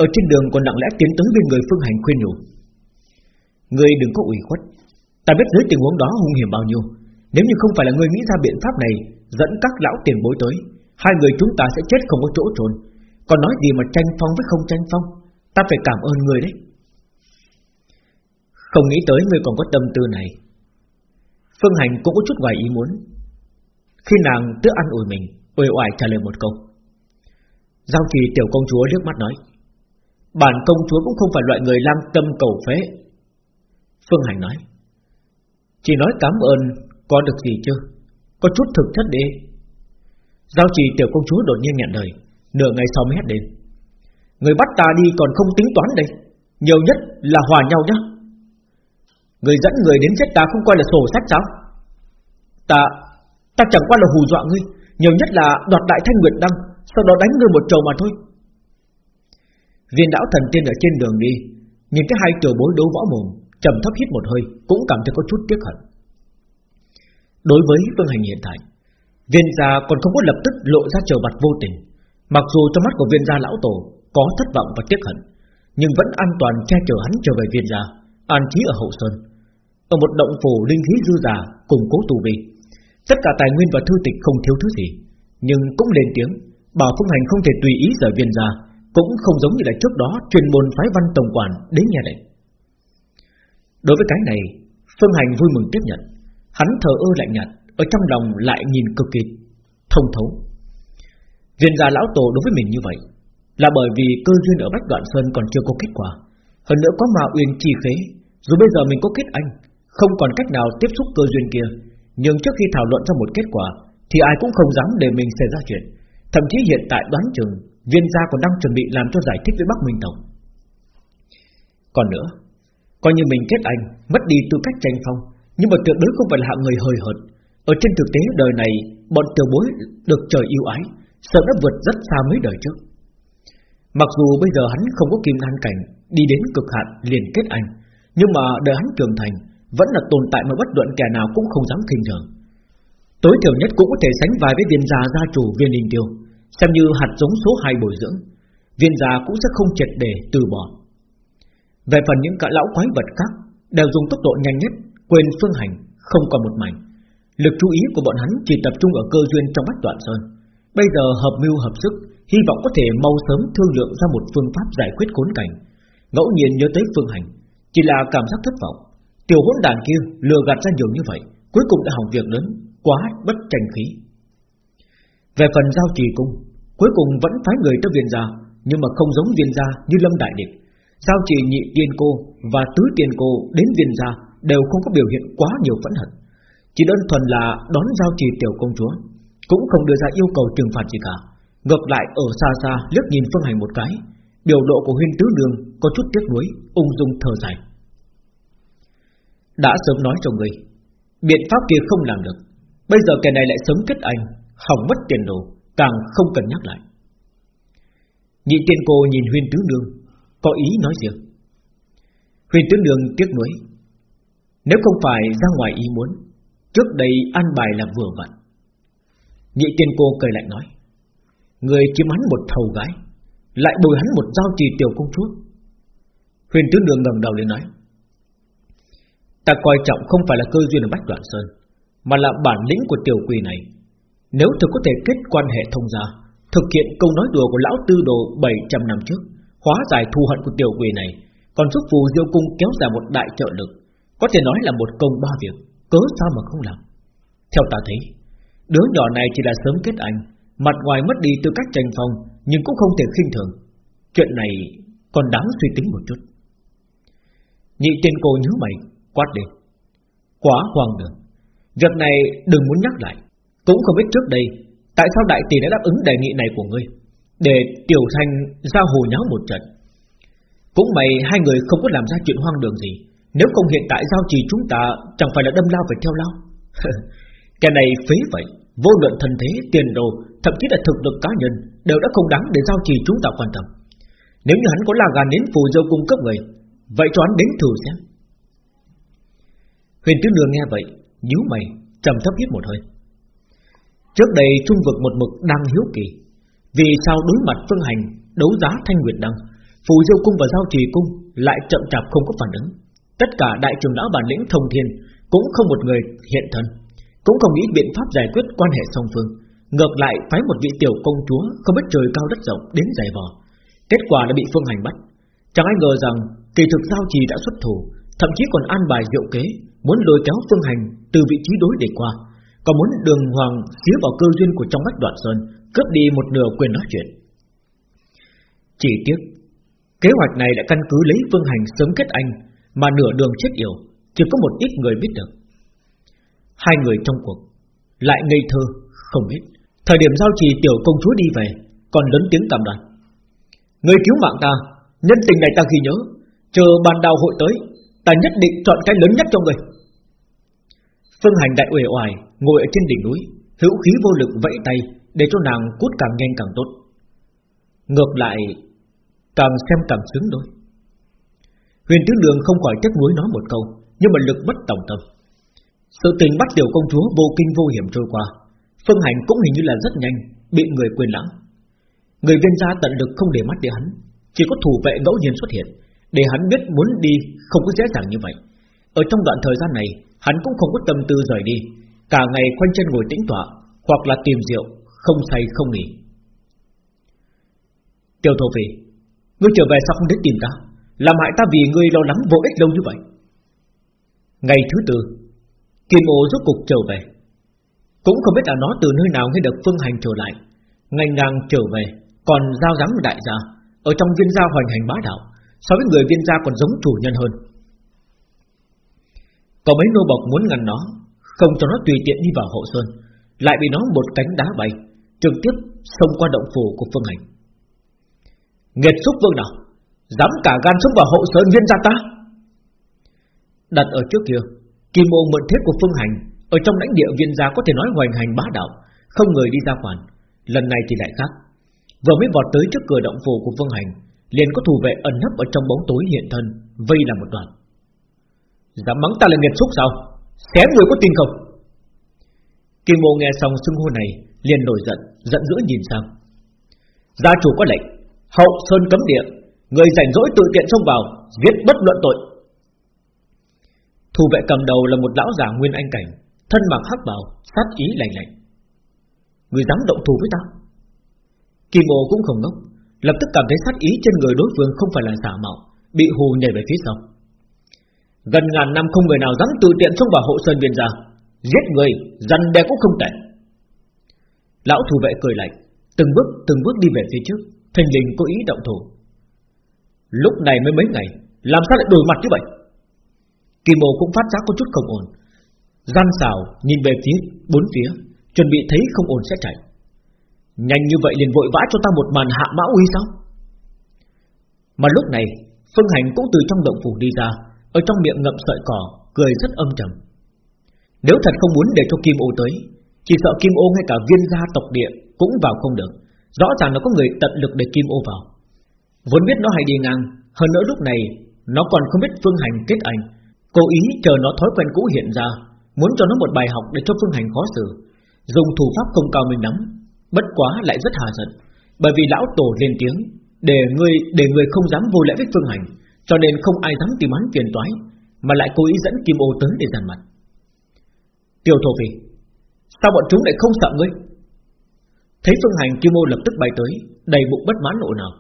Ở trên đường còn lặng lẽ tiến tới bên người phương hành khuyên nhủ. Ngươi đừng có ủy khuất. Ta biết dưới tình huống đó hung hiểm bao nhiêu. Nếu như không phải là ngươi nghĩ ra biện pháp này, Dẫn các lão tiền bối tới, Hai người chúng ta sẽ chết không có chỗ trốn. Còn nói gì mà tranh phong với không tranh phong, Ta phải cảm ơn người đấy. Không nghĩ tới người còn có tâm tư này. Phương Hành cũng có chút ngoài ý muốn. Khi nàng tự ăn ủi mình, uể oải trả lời một câu. Giao trì tiểu công chúa liếc mắt nói, Bản công chúa cũng không phải loại người lam tâm cầu phế. Phương Hành nói, Chỉ nói cảm ơn Có được gì chưa? Có chút thực chất đi. Giao trì tiểu công chúa đột nhiên nhận lời, Nửa ngày sau mới hét đến Người bắt ta đi còn không tính toán đây, Nhiều nhất là hòa nhau nhá. Người dẫn người đến chết ta không coi là sổ sách sao? Ta Ta chẳng qua là hù dọa ngươi, Nhiều nhất là đoạt đại thanh nguyệt đăng, Sau đó đánh ngươi một trầu mà thôi. Viên đảo thần tiên ở trên đường đi, Nhìn cái hai tiểu bối đấu võ mồm, trầm thấp hít một hơi, Cũng cảm thấy có chút tiếc hận. Đối với phương hành hiện tại, Viên gia còn không có lập tức lộ ra trở mặt vô tình, Mặc dù trong mắt của viên gia lão tổ Có thất vọng và tiếc hận, Nhưng vẫn an toàn che chở hắn trở về viên gia, An trí ở hậu sơn. Ở một động phủ linh khí dư giả, Củng cố tù vi. Tất cả tài nguyên và thư tịch không thiếu thứ gì, Nhưng cũng lên tiếng, Bảo phương hành không thể tùy ý rời viên gia, Cũng không giống như là trước đó Truyền môn phái văn tổng quản đến nhà lệnh. Đối với cái này, Phương hành vui mừng tiếp nhận. Hắn thờ ơ lạnh nhạt, Ở trong lòng lại nhìn cực kỳ thông thấu. Viên gia lão tổ đối với mình như vậy, Là bởi vì cơ duyên ở Bách Đoạn Sơn còn chưa có kết quả. Hơn nữa có mà uyên chi khế, Dù bây giờ mình có kết anh, Không còn cách nào tiếp xúc cơ duyên kia nhưng trước khi thảo luận ra một kết quả, Thì ai cũng không dám để mình xảy ra chuyện. Thậm chí hiện tại đoán chừng, Viên gia còn đang chuẩn bị làm cho giải thích với Bắc Minh Tổng Còn nữa, Coi như mình kết anh, Mất đi tư cách tranh phong, Nhưng mà tuyệt đối không phải là hạng người hời hợt. Ở trên thực tế đời này, Bọn tiểu bối được trời yêu ái, Sợ đã vượt rất xa mấy đời trước. Mặc dù bây giờ hắn không có kim đan cảnh Đi đến cực hạn liền kết anh, Nhưng mà đợi hắn trưởng thành vẫn là tồn tại mà bất luận kẻ nào cũng không dám khinh thường. Tối thiểu nhất cũng có thể sánh vai với viên già gia chủ viên đình tiêu. Xem như hạt giống số 2 bồi dưỡng, Viên già cũng sẽ không triệt để từ bỏ. Về phần những cả lão quái vật khác, Đều dùng tốc độ nhanh nhất, Quên phương hành, Không còn một mảnh. Lực chú ý của bọn hắn chỉ tập trung ở cơ duyên trong bách đoạn sơn. Bây giờ hợp mưu hợp sức, Hy vọng có thể mau sớm thương lượng ra một phương pháp giải quyết khốn cảnh. Ngẫu nhiên nhớ tới phương hành, Chỉ là cảm giác thất vọng. Tiểu hỗn đàn kia lừa gạt ra nhiều như vậy, Cuối cùng đã hỏng việc lớn, Quá bất tranh khí. Về phần giao trì cung, Cuối cùng vẫn phái người tới viên gia, Nhưng mà không giống viên gia như lâm đại địch. Giao trì nhị tiên cô Và tứ tiên cô đến viên gia Đều không có biểu hiện quá nhiều phẫn hận. Chỉ đơn thuần là đón giao trì tiểu công chúa, Cũng không đưa ra yêu cầu trừng phạt gì cả. Ngược lại ở xa xa liếc nhìn Phương Hành một cái, Biểu lộ của huyên tứ đường Có chút tiếc nuối, Ung dung thở dài. Đã sớm nói cho người. Biện pháp kia không làm được. Bây giờ kẻ này lại sớm kết anh, Hỏng mất tiền đồ, Càng không cần nhắc lại. Nhị tiên cô nhìn huyên tứ đường Có ý nói riêng. Huyền tướng đường tiếc nuối. Nếu không phải ra ngoài ý muốn, Trước đây ăn bài là vừa vặn. Nhị tiên cô cười lại nói, Người chiếm hắn một thầu gái, Lại bồi hắn một giao trì tiểu công chúa. Huyền tướng đường ngẩng đầu lên nói Ta coi trọng không phải là cơ duyên ở Bách Đoạn Sơn, Mà là bản lĩnh của tiểu quỷ này. Nếu thực có thể kết quan hệ thông gia, Thực hiện câu nói đùa của lão tư đồ 700 năm trước, Hóa giải thù hận của tiểu quỷ này, Còn giúp phù diêu cung kéo dài một đại trợ lực, Có thể nói là một công ba việc, Cớ sao mà không làm? Theo ta thấy, Đứa nhỏ này chỉ là sớm kết anh, Mặt ngoài mất đi tư cách tranh phong, Nhưng cũng không thể khinh thường. Chuyện này còn đáng suy tính một chút. Nhị tiên cô nhớ mày Quát đi, Quá hoang đường. Việc này đừng muốn nhắc lại. Cũng không biết trước đây Tại sao đại tỷ đã đáp ứng đề nghị này của ngươi Để tiểu thanh ra hồ nháo một trận. Cũng mày hai người không có làm ra chuyện hoang đường gì Nếu không hiện tại giao trì chúng ta Chẳng phải là đâm lao phải theo lao. Cái này phế vậy Vô luận thân thế, tiền đồ Thậm chí là thực lực cá nhân Đều đã không đáng để giao trì chúng ta quan tâm. Nếu như hắn có là gàn đến phù dâu cung cấp người Vậy cho hắn đến thử xem. Huyền Tứ Đường nghe vậy, nhíu mày, trầm thấp hít một hơi. Trước đây trung vực một mực đang hiếu kỳ, Vì sao đối mặt phương hành, Đấu giá thanh nguyệt đăng, Phù diêu cung và giao trì cung Lại chậm chạp không có phản ứng. Tất cả đại trưởng lão bản lĩnh thông thiên Cũng không một người hiện thân, Cũng không nghĩ biện pháp giải quyết quan hệ song phương. Ngược lại, phái một vị tiểu công chúa Không biết trời cao đất rộng đến giày vò. Kết quả đã bị phương hành bắt. Chẳng ai ngờ rằng kỳ thực giao trì đã xuất thủ, Thậm chí còn an bài diệu kế. Muốn lôi kéo phương hành từ vị trí đối để qua, Còn muốn đường hoàng xía vào cơ duyên của trong bách đoạn sơn, Cướp đi một nửa quyền nói chuyện. Chỉ tiếc, Kế hoạch này đã căn cứ lấy phương hành sớm kết anh, Mà nửa đường chết yểu, Chỉ có một ít người biết được. Hai người trong cuộc, Lại ngây thơ, không biết. Thời điểm giao trì tiểu công chúa đi về, Còn lớn tiếng cảm đoàn Người cứu mạng ta, Nhân tình này ta ghi nhớ, Chờ bàn đào hội tới, Ta nhất định chọn cái lớn nhất cho người. Phương Hành đại uể oải Ngồi ở trên đỉnh núi, Hữu khí vô lực vẫy tay Để cho nàng cút càng nhanh càng tốt. Ngược lại, Càng xem càng sướng đôi. Huyền Tứ Đường không khỏi tiếc nuối nói một câu, Nhưng mà lực bất tổng tâm. Sự tình bắt tiểu công chúa vô kinh vô hiểm trôi qua, Phương Hành cũng hình như là rất nhanh, Bị người quên lãng. Người viên gia tận lực không để mắt để hắn, Chỉ có thủ vệ ngẫu nhiên xuất hiện, Để hắn biết muốn đi không có dễ dàng như vậy. Ở trong đoạn thời gian này Hắn cũng không có tâm tư rời đi. Cả ngày quanh chân ngồi tĩnh tọa Hoặc là tìm rượu Không say không nghỉ. Tiêu thổ phỉ, Ngươi trở về sao không đến tìm ta? Làm hại ta vì ngươi lo lắng vô ích lâu như vậy? Ngày thứ tư Kim ô rốt cục trở về. Cũng không biết là nó từ nơi nào nghe được phương hành trở lại. Ngành ngang trở về Còn giao giám đại gia Ở trong viên gia hoành hành bá đạo So với người viên gia còn giống chủ nhân hơn có mấy nô bộc muốn ngăn nó, Không cho nó tùy tiện đi vào hậu sơn, Lại bị nó một cánh đá bay, Trực tiếp xông qua động phủ của Phương Hành. Nghiệt xúc vương nào, Dám cả gan xông vào hậu sơn viên gia ta? Đặt ở trước kia, Kim ô mượn thiết của Phương Hành, Ở trong lãnh địa viên gia có thể nói hoành hành bá đạo, Không người đi ra khoản Lần này thì lại khác. Vừa mới vọt tới trước cửa động phủ của Phương Hành, liền có thủ vệ ẩn nấp ở trong bóng tối hiện thân, vây là một đoàn. Dám mắng ta là nghiệt xúc sao? Xé người có tin không? Kim Mô nghe xong xưng hô này, liền nổi giận Giận dữ nhìn sang. Gia chủ có lệnh, Hậu Sơn cấm địa, Người rảnh rỗi tự tiện xông vào, Giết bất luận tội. Thủ vệ cầm đầu là một lão già nguyên anh cảnh, Thân mặc hắc bào, Sát ý lạnh lạnh. Người dám động thủ với ta? Kim Mô cũng không ngốc Lập tức cảm thấy sát ý trên người đối phương không phải là giả mạo, Bị hù nhảy về phía sau. Gần ngàn năm không người nào dám tự tiện xông vào hộ sơn biên gia. Giết người Dằn đe cũng không tệ. Lão thủ vệ cười lạnh, Từng bước từng bước đi về phía trước Thành linh có ý động thủ. Lúc này mới mấy ngày, Làm sao lại đổi mặt như vậy? Kỳ mộ cũng phát giác có chút không ổn. Gian xào nhìn về phía bốn phía, Chuẩn bị thấy không ổn sẽ chạy. Nhanh như vậy liền vội vã cho ta một màn hạ mã uy sao? Mà lúc này, Phương Hành cũng từ trong động phủ đi ra ở trong miệng ngậm sợi cỏ, Cười rất âm trầm. Nếu thật không muốn để cho Kim ô tới, Chỉ sợ Kim ô ngay cả viên gia tộc địa Cũng vào không được. Rõ ràng nó có người tận lực để Kim ô vào. Vốn biết nó hay đi ngang, Hơn nữa lúc này Nó còn không biết Phương Hành kết ảnh Cố ý chờ nó thói quen cũ hiện ra, Muốn cho nó một bài học để cho Phương Hành khó xử. Dùng thủ pháp không cao mình lắm Bất quá lại rất hà giận. Bởi vì lão tổ lên tiếng, Để người để người không dám vô lễ với Phương Hành. Cho nên không ai dám tìm hắn phiền toái, Mà lại cố ý dẫn Kim Ô tới để giàn mặt. Tiêu thổ phỉ Sao bọn chúng lại không sợ ngươi? Thấy Phương Hành Kim Ô lập tức bay tới, Đầy bụng bất mãn nộ nào.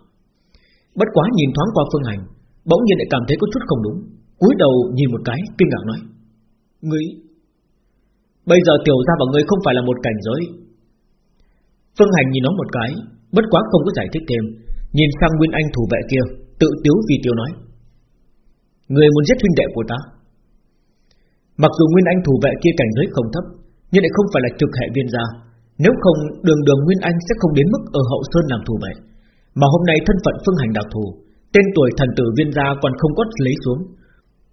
Bất quá nhìn thoáng qua Phương Hành, Bỗng nhiên lại cảm thấy có chút không đúng, cúi đầu nhìn một cái, kinh ngạc nói, Ngươi, Bây giờ tiểu gia và ngươi không phải là một cảnh giới. Phương Hành nhìn nó một cái, Bất quá không có giải thích thêm, Nhìn sang Nguyên Anh thủ vệ kia, Tự tiếu vì tiêu nói Người muốn giết huynh đệ của ta. Mặc dù Nguyên Anh thủ vệ kia cảnh giới không thấp, Nhưng lại không phải là trực hệ viên gia. Nếu không, đường đường Nguyên Anh sẽ không đến mức Ở hậu sơn làm thủ vệ. Mà hôm nay thân phận Phương Hành đặc thù, Tên tuổi thần tử viên gia còn không có lấy xuống.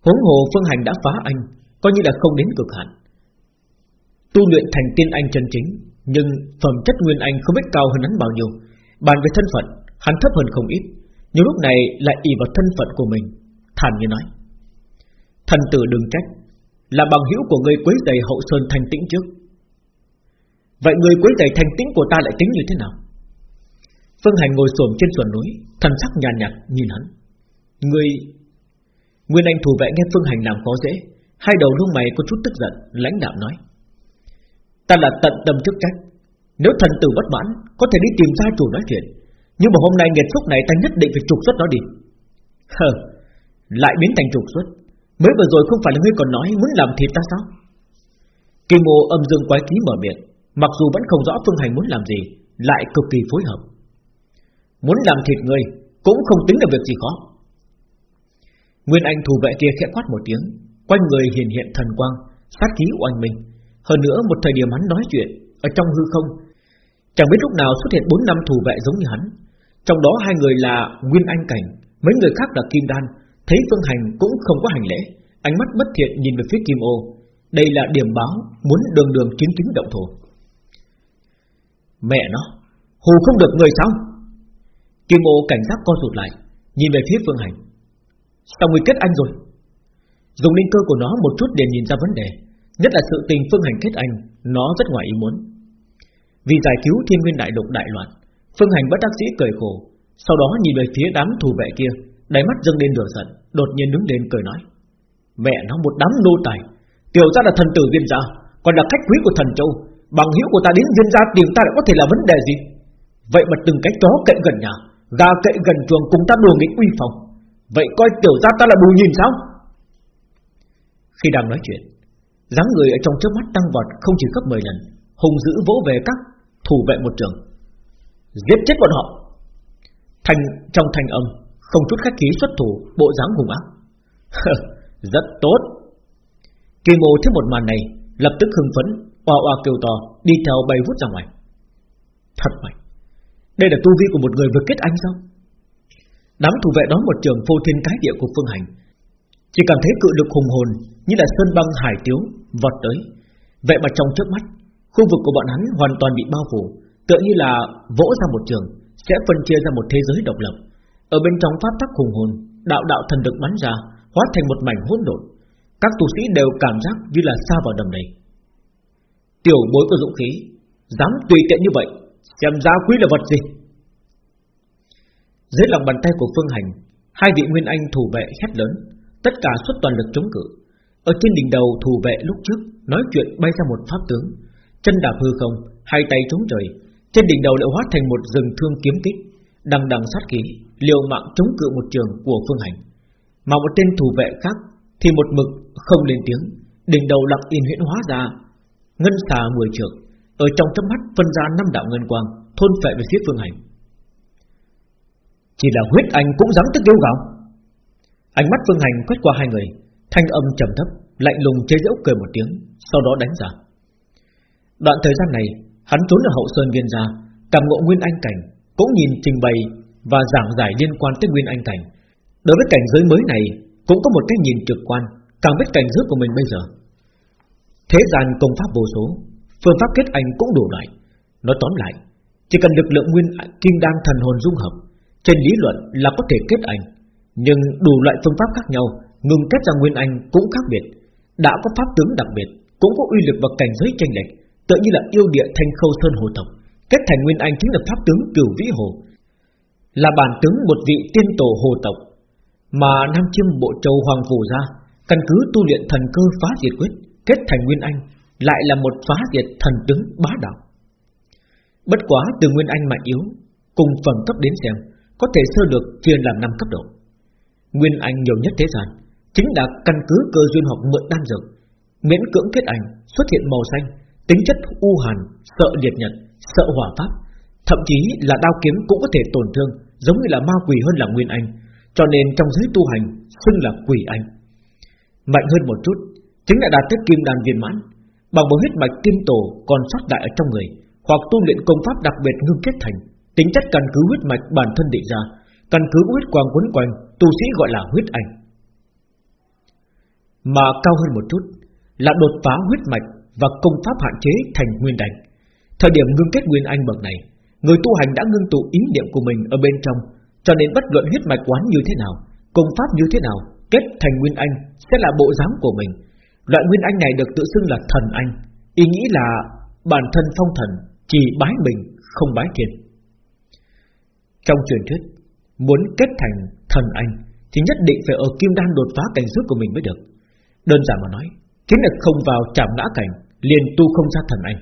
Huống hồ Phương Hành đã phá anh, Coi như là không đến cực hạn. Tu luyện thành tiên anh chân chính, Nhưng phẩm chất Nguyên Anh không biết cao hơn hắn bao nhiêu. Bàn về thân phận, Hắn thấp hơn không ít. Nhưng lúc này lại ỷ vào thân phận của mình. Thản như nói Thần tử đừng trách Là bằng hữu của người quấy giày hậu sơn thanh tĩnh trước. Vậy người quấy giày thanh tĩnh của ta lại tính như thế nào? Phương Hành ngồi xổm trên sườn núi Thần sắc nhàn nhạt, nhạt nhìn hắn. Người Nguyên Anh thủ vệ nghe Phương Hành làm khó dễ Hai đầu lông mày có chút tức giận Lãnh đạm nói Ta là tận tâm chức trách Nếu thần tử bất mãn Có thể đi tìm gia chủ nói chuyện Nhưng mà hôm nay nghiệt xúc này ta nhất định phải trục xuất nó đi. Hờ lại biến thành trục xuất. Mới vừa rồi không phải là ngươi còn nói muốn làm thịt ta sao? Kim mô âm dương quái khí mở miệng, Mặc dù vẫn không rõ Phương Hành muốn làm gì, Lại cực kỳ phối hợp. Muốn làm thịt ngươi Cũng không tính là việc gì khó. Nguyên Anh thủ vệ kia khẽ quát một tiếng, Quanh người hiện hiện thần quang, Sát khí oanh minh. Hơn nữa một thời điểm hắn nói chuyện, Ở trong hư không, Chẳng biết lúc nào xuất hiện bốn năm thủ vệ giống như hắn. Trong đó hai người là Nguyên Anh Cảnh, Mấy người khác là Kim Đan Thấy Phương Hành cũng không có hành lễ, Ánh mắt bất thiện nhìn về phía Kim Ô. Đây là điểm báo Muốn đường đường chính chính động thổ. Mẹ nó, Hù không được người sao? Kim Ô cảnh giác co rụt lại, Nhìn về phía Phương Hành. Sao người kết anh rồi. Dùng linh cơ của nó một chút để nhìn ra vấn đề, Nhất là sự tình Phương Hành kết anh, Nó rất ngoài ý muốn. Vì giải cứu thiên nguyên đại lục đại loạn, Phương Hành bất đắc dĩ cười khổ, Sau đó nhìn về phía đám thủ vệ kia. Đáy mắt dâng lên lửa giận, Đột nhiên đứng lên cười nói, Mẹ nó, một đám nô tài, Tiểu ra là thần tử viên gia, Còn là khách quý của thần châu, Bằng hữu của ta đến viên gia tìm ta lại có thể là vấn đề gì? Vậy mà từng cái chó cậy gần nhà, Gà cậy gần chuồng cùng ta đùa nghịch uy phòng Vậy coi tiểu gia ta là bù nhìn sao? Khi đang nói chuyện, dáng người ở trong chớp mắt tăng vọt Không chỉ gấp 10 lần, Hùng dữ vỗ về các thủ vệ một trường, Giết chết bọn họ. Thành, trong thanh âm không chút khách khí xuất thủ, Bộ dáng hùng ác. Rất tốt. Kỳ mô thấy một màn này, Lập tức hưng phấn, Oa oa kêu to, Đi theo bay vút ra ngoài. Thật vậy Đây là tu vi của một người vừa kết anh sao? Đám thủ vệ đó một trường phô thiên cái địa của Phương Hành. Chỉ cảm thấy cự lực hùng hồn Như là sơn băng hải tiếu vọt tới. Vậy mà trong trước mắt, Khu vực của bọn hắn hoàn toàn bị bao phủ, Tựa như là vỗ ra một trường, Sẽ phân chia ra một thế giới độc lập. Ở bên trong pháp tắc hùng hồn, Đạo đạo thần lực bắn ra, Hóa thành một mảnh hỗn độn. Các tu sĩ đều cảm giác như là xa vào đầm đầy Tiểu bối có dũng khí, Dám tùy tiện như vậy, Xem ra quý là vật gì? Dưới lòng bàn tay của Phương Hành, Hai vị Nguyên Anh thủ vệ hét lớn, Tất cả xuất toàn lực chống cự. Ở trên đỉnh đầu thủ vệ lúc trước Nói chuyện bay ra một pháp tướng, Chân đạp hư không, Hai tay chống trời, Trên đỉnh đầu lại hóa thành một rừng thương kiếm kích. Đằng đằng sát khí, Liều mạng chống cự một trường của Phương Hành. Mà một tên thủ vệ khác Thì một mực không lên tiếng, Đỉnh đầu lặng yên huyễn hóa ra, Ngân xà mười trường Ở trong chớp mắt phân ra năm đạo ngân quang, Thôn phệ về phía Phương Hành. Chỉ là huyết anh cũng dám tức tiêu gạo Ánh mắt Phương Hành quét qua hai người, Thanh âm trầm thấp, Lạnh lùng chế giễu cười một tiếng, Sau đó đánh ra Đoạn thời gian này, Hắn trốn ở hậu sơn viên gia, Cảm ngộ nguyên anh cảnh cũng nhìn trình bày Và giảng giải liên quan tới nguyên anh cảnh Đối với cảnh giới mới này, Cũng có một cái nhìn trực quan, Càng biết cảnh giới của mình bây giờ. Thế gian công pháp vô số, Phương pháp kết anh cũng đủ loại. Nói tóm lại, Chỉ cần lực lượng nguyên kim đan thần hồn dung hợp, Trên lý luận là có thể kết anh. Nhưng đủ loại phương pháp khác nhau Ngừng kết ra nguyên anh cũng khác biệt. Đã có pháp tướng đặc biệt, Cũng có uy lực và cảnh giới tranh lệch Tự như là yêu địa thanh khâu sơn hồ tộc. Kết thành nguyên anh chính là pháp tướng cửu vĩ hồ Là bản tướng một vị tiên tổ hồ tộc Mà Nam Chiêm Bộ Châu Hoàng Phủ ra Căn cứ tu luyện thần cơ phá diệt quyết Kết thành nguyên anh Lại là một phá diệt thần tướng bá đạo. Bất quá từ nguyên anh mạnh yếu Cùng phần cấp đến xem Có thể sơ được chia làm 5 cấp độ. Nguyên anh nhiều nhất thế gian Chính là căn cứ cơ duyên học mượn đan dược Miễn cưỡng kết ảnh xuất hiện màu xanh Tính chất u hàn, sợ liệt nhật, sợ hỏa pháp Thậm chí là đao kiếm cũng có thể tổn thương, Giống như là ma quỷ hơn là nguyên anh, Cho nên trong giới tu hành, Xưng là quỷ anh. Mạnh hơn một chút, Chính là đạt tới kim đan viên mãn, Bằng một huyết mạch kim tổ còn sót lại ở trong người, Hoặc tu luyện công pháp đặc biệt ngưng kết thành, Tính chất căn cứ huyết mạch bản thân định ra, Căn cứ huyết quang quấn quanh, Tu sĩ gọi là huyết ảnh Mà cao hơn một chút, Là đột phá huyết mạch Và công pháp hạn chế thành nguyên đành. Thời điểm ngưng kết nguyên anh bậc này, Người tu hành đã ngưng tụ ý niệm của mình ở bên trong, Cho nên bất luận huyết mạch quán như thế nào, Công pháp như thế nào, Kết thành nguyên anh sẽ là bộ dáng của mình. Loại nguyên anh này được tự xưng là thần anh, Ý nghĩ là bản thân phong thần, Chỉ bái mình, không bái thiên Trong truyền thuyết, Muốn kết thành thần anh Thì nhất định phải ở kim đan đột phá cảnh giới của mình mới được. Đơn giản mà nói, Chính là không vào chạm ngã cảnh, Liền tu không ra thần anh.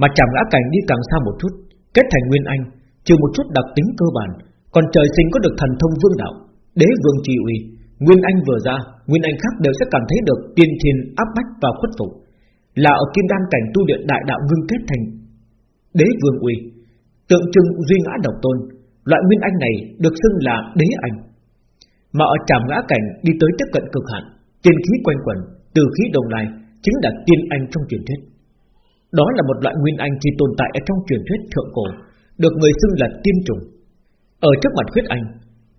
Mà chạm ngã cảnh đi càng xa một chút, Kết thành nguyên anh, Trừ một chút đặc tính cơ bản, Còn trời sinh có được thần thông vương đạo, Đế vương trì uy. Nguyên anh vừa ra, Nguyên anh khác đều sẽ cảm thấy được tiên thiên áp bách và khuất phục. Là ở kim đan cảnh tu luyện đại đạo ngưng kết thành Đế vương uy. Tượng trưng duy ngã độc tôn, Loại nguyên anh này được xưng là đế anh. Mà ở trảm ngã cảnh đi tới tiếp cận cực hạn, Tiên khí quanh quẩn, Từ khí đồng lai Chính là tiên anh trong truyền thuyết. Đó là một loại nguyên anh chỉ tồn tại ở trong truyền thuyết thượng cổ Được người xưng là tiên trùng. Ở trước mặt huyết anh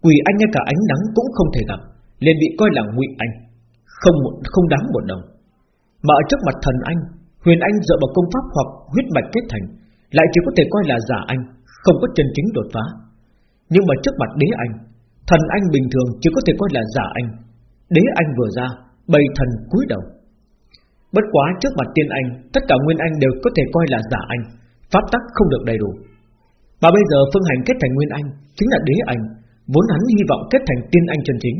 Quỷ anh ngay cả ánh nắng cũng không thể gặp liền bị coi là ngụy anh Không một, không đáng một đồng. Mà ở trước mặt thần anh Huyền anh dựa vào công pháp hoặc huyết mạch kết thành Lại chỉ có thể coi là giả anh Không có chân chính đột phá. Nhưng mà trước mặt đế anh Thần anh bình thường chỉ có thể coi là giả anh. Đế anh vừa ra Bầy thần cúi đầu. Bất quá trước mặt tiên anh, Tất cả nguyên anh đều có thể coi là giả anh. Pháp tắc không được đầy đủ. Và bây giờ phương hành kết thành nguyên anh, Chính là đế anh. Vốn hắn hy vọng kết thành tiên anh chân chính.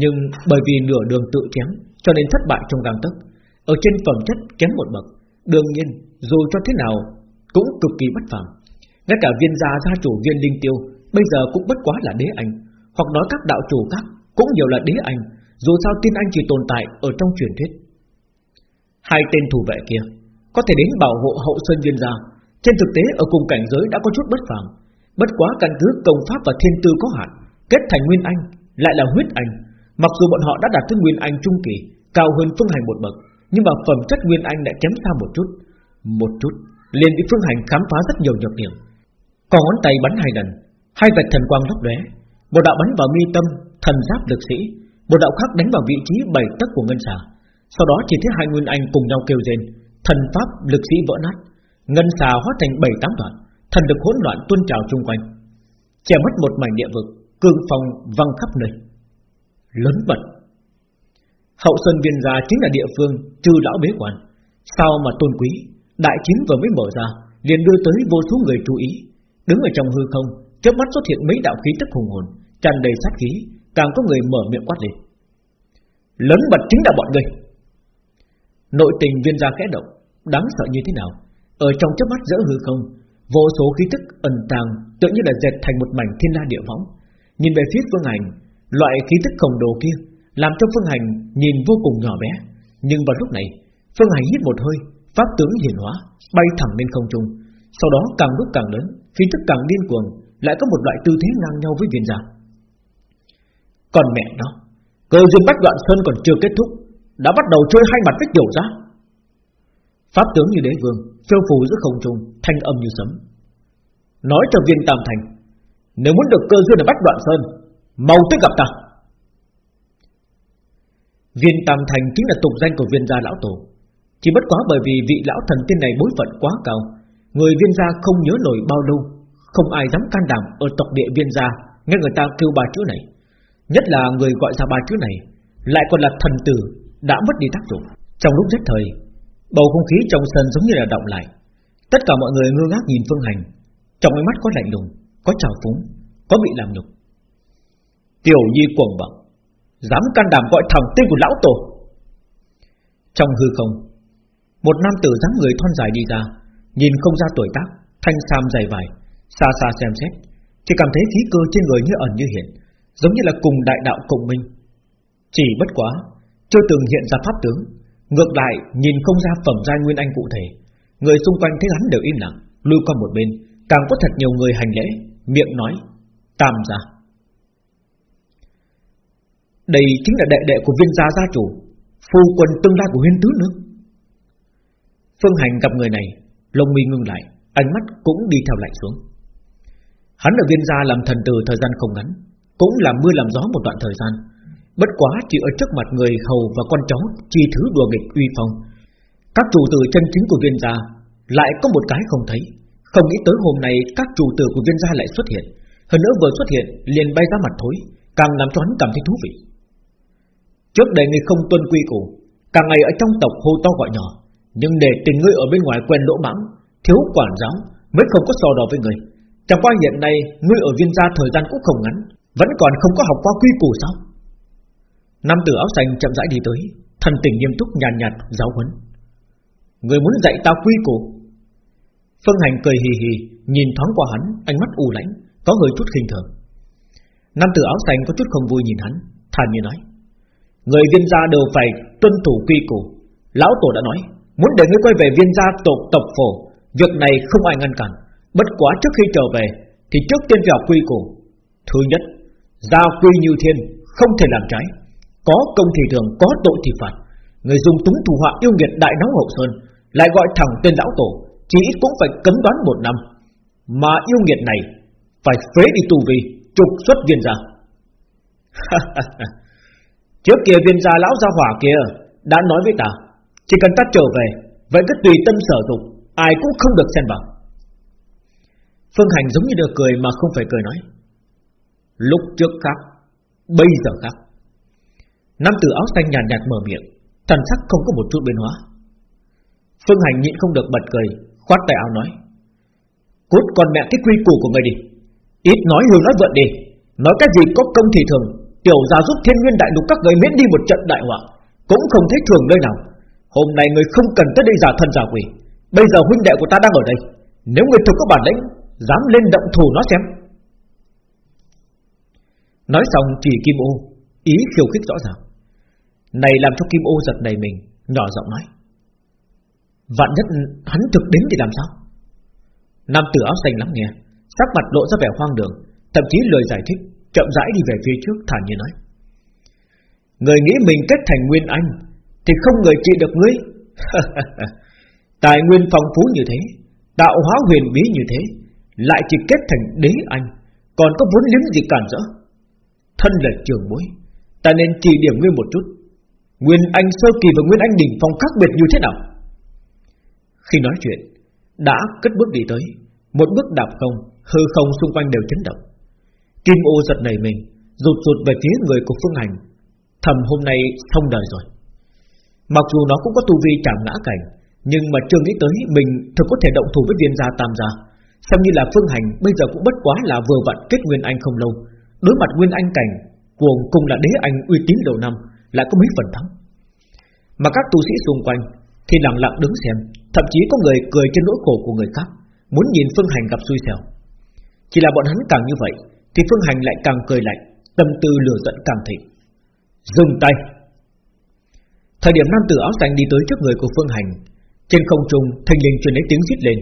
Nhưng bởi vì nửa đường tự chém, Cho nên thất bại trong gang tấc. Ở trên phẩm chất kém một bậc, Đương nhiên, dù cho thế nào, Cũng cực kỳ bất phàm. Ngay cả viên gia gia chủ viên linh tiêu, Bây giờ cũng bất quá là đế anh. Hoặc nói các đạo chủ khác cũng nhiều là đế anh. Dù sao tiên anh chỉ tồn tại ở trong truyền thuyết. Hai tên thủ vệ kia Có thể đến bảo hộ hậu sơn viên gia. Trên thực tế, ở cùng cảnh giới đã có chút bất phàm. Bất quá căn cứ công pháp và thiên tư có hạn, Kết thành nguyên anh Lại là huyết anh. Mặc dù bọn họ đã đạt tới nguyên anh trung kỳ, Cao hơn phương hành một bậc, Nhưng mà phẩm chất nguyên anh lại kém xa một chút. Một chút, liền bị phương hành khám phá rất nhiều nhược điểm. Còn ngón tay bắn hai lần, Hai vạch thần quang lấp lóe, Một đạo bắn vào mi tâm thần giáp lực sĩ, Một đạo khác đánh vào vị trí bảy tấc của ngân xà. Sau đó chỉ thấy hai nguyên anh cùng nhau kêu rên, Thần pháp lực sĩ vỡ nát, Ngân xà hóa thành bảy tám đoạn, Thần lực hỗn loạn tuôn trào chung quanh. Che mất một mảnh địa vực, Cương phong văng khắp nơi. Lớn bật. Hậu Sơn Viên Gia chính là địa phương trừ lão bế quan. Sao mà tôn quý? Đại chiến vừa mới mở ra, liền đưa tới vô số người chú ý. Đứng ở trong hư không chớp mắt xuất hiện mấy đạo khí tức hùng hồn, tràn đầy sát khí, Càng có người mở miệng quát lên. Lớn bật chính là bọn người Nội tình viên gia khẽ động. Đáng sợ như thế nào? Ở trong chớp mắt giữa hư không, Vô số khí tức ẩn tàng Tự như là dệt thành một mảnh thiên la địa võng. Nhìn về phía phương hành Loại khí tức khổng đồ kia Làm cho phương hành nhìn vô cùng nhỏ bé. Nhưng vào lúc này, Phương hành hít một hơi, Pháp tướng hiển hóa, Bay thẳng lên không trung. Sau đó càng lúc càng lớn, Khí tức càng điên cuồng, Lại có một loại tư thế ngang nhau với viên gia Còn mẹ nó, Cơ duyên bách đoạn sơn còn chưa kết thúc. Đã bắt đầu chơi hai mặt với tiểu gia Pháp tướng như đế vương, Phiêu phù giữa không trung, Thanh âm như sấm. Nói cho viên tam thành, Nếu muốn được cơ duyên ở bách đoạn sơn, Mau tới gặp ta. Viên tam thành chính là tục danh của viên gia lão tổ. Chỉ bất quá bởi vì vị lão thần tiên này bối phận quá cao, Người viên gia không nhớ nổi bao lâu, Không ai dám can đảm Ở tộc địa viên gia Nghe người ta kêu ba chữ này. Nhất là người gọi ra ba chữ này, Lại còn là thần tử đã mất đi tác dụng. Trong lúc nhất thời, Bầu không khí trong sân giống như là động lại. Tất cả mọi người ngơ ngác nhìn Phương Hành. Trong ánh mắt có lạnh lùng, Có trào phúng, Có bị làm nhục. Tiểu nhi cuồng vọng Dám can đảm gọi thẳng tên của lão tổ. Trong hư không, Một nam tử dáng người thon dài đi ra, Nhìn không ra tuổi tác, Thanh sam dày vải, Xa xa xem xét, Chỉ cảm thấy khí cơ trên người như ẩn như hiện, Giống như là cùng đại đạo cộng minh. Chỉ bất quá chưa từng hiện ra pháp tướng. Ngược lại, nhìn không ra phẩm giai nguyên anh cụ thể. Người xung quanh thấy hắn đều im lặng, Lui qua một bên. Càng có thật nhiều người hành lễ, Miệng nói, Tam gia. Đây chính là đệ đệ của viên gia gia chủ, Phu quân tương lai của huyên tứ nữa. Phương Hành gặp người này, Lông mi ngưng lại, Ánh mắt cũng đi theo lạnh xuống. Hắn ở viên gia làm thần từ thời gian không ngắn, Cũng làm mưa làm gió một đoạn thời gian. Bất quá chỉ ở trước mặt người hầu và con cháu Chi thứ đùa nghịch uy phong. Các chủ tử chân chính của viên gia Lại có một cái không thấy. Không nghĩ tới hôm nay các chủ tử của viên gia lại xuất hiện. Hơn nữa vừa xuất hiện liền bay ra mặt thối, Càng làm cho hắn cảm thấy thú vị. Trước đây người không tuân quy củ, Càng ngày ở trong tộc hô to gọi nhỏ. Nhưng để tình ngươi ở bên ngoài quen lỗ mãng, Thiếu quản giáo, Mới không có so đo với người. Chẳng qua hiện nay, Ngươi ở viên gia thời gian cũng không ngắn, Vẫn còn không có học qua quy củ sao? Nam tử áo xanh chậm rãi đi tới Thần tình nghiêm túc nhàn nhạt, nhạt giáo huấn. Người muốn dạy ta quy củ. Phương Hành cười hì hì Nhìn thoáng qua hắn Ánh mắt u lãnh Có hơi chút khinh thường. Nam tử áo xanh có chút không vui nhìn hắn Thản nhiên nói Người viên gia đều phải tuân thủ quy củ. Lão tổ đã nói Muốn để ngươi quay về viên gia tộc tộc phổ Việc này không ai ngăn cản. Bất quá trước khi trở về Thì trước tiên vào quy củ. Thứ nhất Gia quy như thiên Không thể làm trái có công thì thường, có tội thì phạt. Người dùng túng thủ họa yêu nghiệt đại nóng hậu sơn Lại gọi thẳng tên lão tổ Chỉ ít cũng phải cấm đoán một năm. Mà yêu nghiệt này Phải phế đi tù vi Trục xuất viên gia. Trước kia viên gia lão gia hỏa kia Đã nói với ta Chỉ cần ta trở về Vậy cứ tùy tâm sở dụng Ai cũng không được xen vào. Phương Hành giống như được cười mà không phải cười nói Lúc trước khác Bây giờ khác. Nam tử áo xanh nhàn nhạt, nhạt mở miệng Thần sắc không có một chút biến hóa. Phương Hành nhịn không được bật cười Khoát tay áo nói Cút con mẹ cái quy củ của người đi. Ít nói hương nói vượn đi. Nói cái gì có công thì thường. Tiểu gia giúp thiên nguyên đại lục các người miễn đi một trận đại họa Cũng không thấy thường nơi nào. Hôm nay người không cần tới đây giả thân giả quỷ. Bây giờ huynh đệ của ta đang ở đây. Nếu người thực có bản lĩnh Dám lên động thủ nó xem. Nói xong chỉ kim ô Ý khiêu khích rõ ràng. Này làm cho Kim ô giật đầy mình, Nhỏ giọng nói. Vạn nhất hắn thực đến thì làm sao? Nam tử áo xanh lắm nghe, Sắc mặt lộ ra vẻ hoang đường, Thậm chí lời giải thích, Chậm rãi đi về phía trước, thản nhiên nói. Người nghĩ mình kết thành nguyên anh, Thì không người trị được ngươi. Tài nguyên phong phú như thế, Tạo hóa huyền bí như thế, Lại chỉ kết thành đế anh, Còn có vốn liếm gì cản rỡ? Thân là trường mối Ta nên chỉ điểm ngươi một chút. Nguyên Anh sơ kỳ và Nguyên Anh đỉnh phong khác biệt như thế nào? Khi nói chuyện, Đã cất bước đi tới, Một bước đạp không, Hư không xung quanh đều chấn động. Kim ô giật nảy mình, Rụt rụt về phía người của Phương Hành. Thầm hôm nay xong đời rồi. Mặc dù nó cũng có tu vi chạm ngã cảnh, Nhưng mà chưa nghĩ tới Mình thực có thể động thủ với viên gia tam gia. Xem như là phương hành Bây giờ cũng bất quá là vừa vặn kết Nguyên Anh không lâu. Đối mặt Nguyên Anh cảnh, Cuồng cùng là đế anh uy tín đầu năm. Lại có mấy phần thắng. Mà các tu sĩ xung quanh Thì lặng lặng đứng xem, Thậm chí có người cười trên nỗi khổ của người khác, Muốn nhìn phương hành gặp xui xẻo. Chỉ là bọn hắn càng như vậy, Thì phương hành lại càng cười lạnh, Tâm tư lửa giận càng thịnh Dừng tay! Thời điểm nam tử áo xanh đi tới trước người của Phương Hành, Trên không trung thanh linh truyền lấy tiếng rít lên.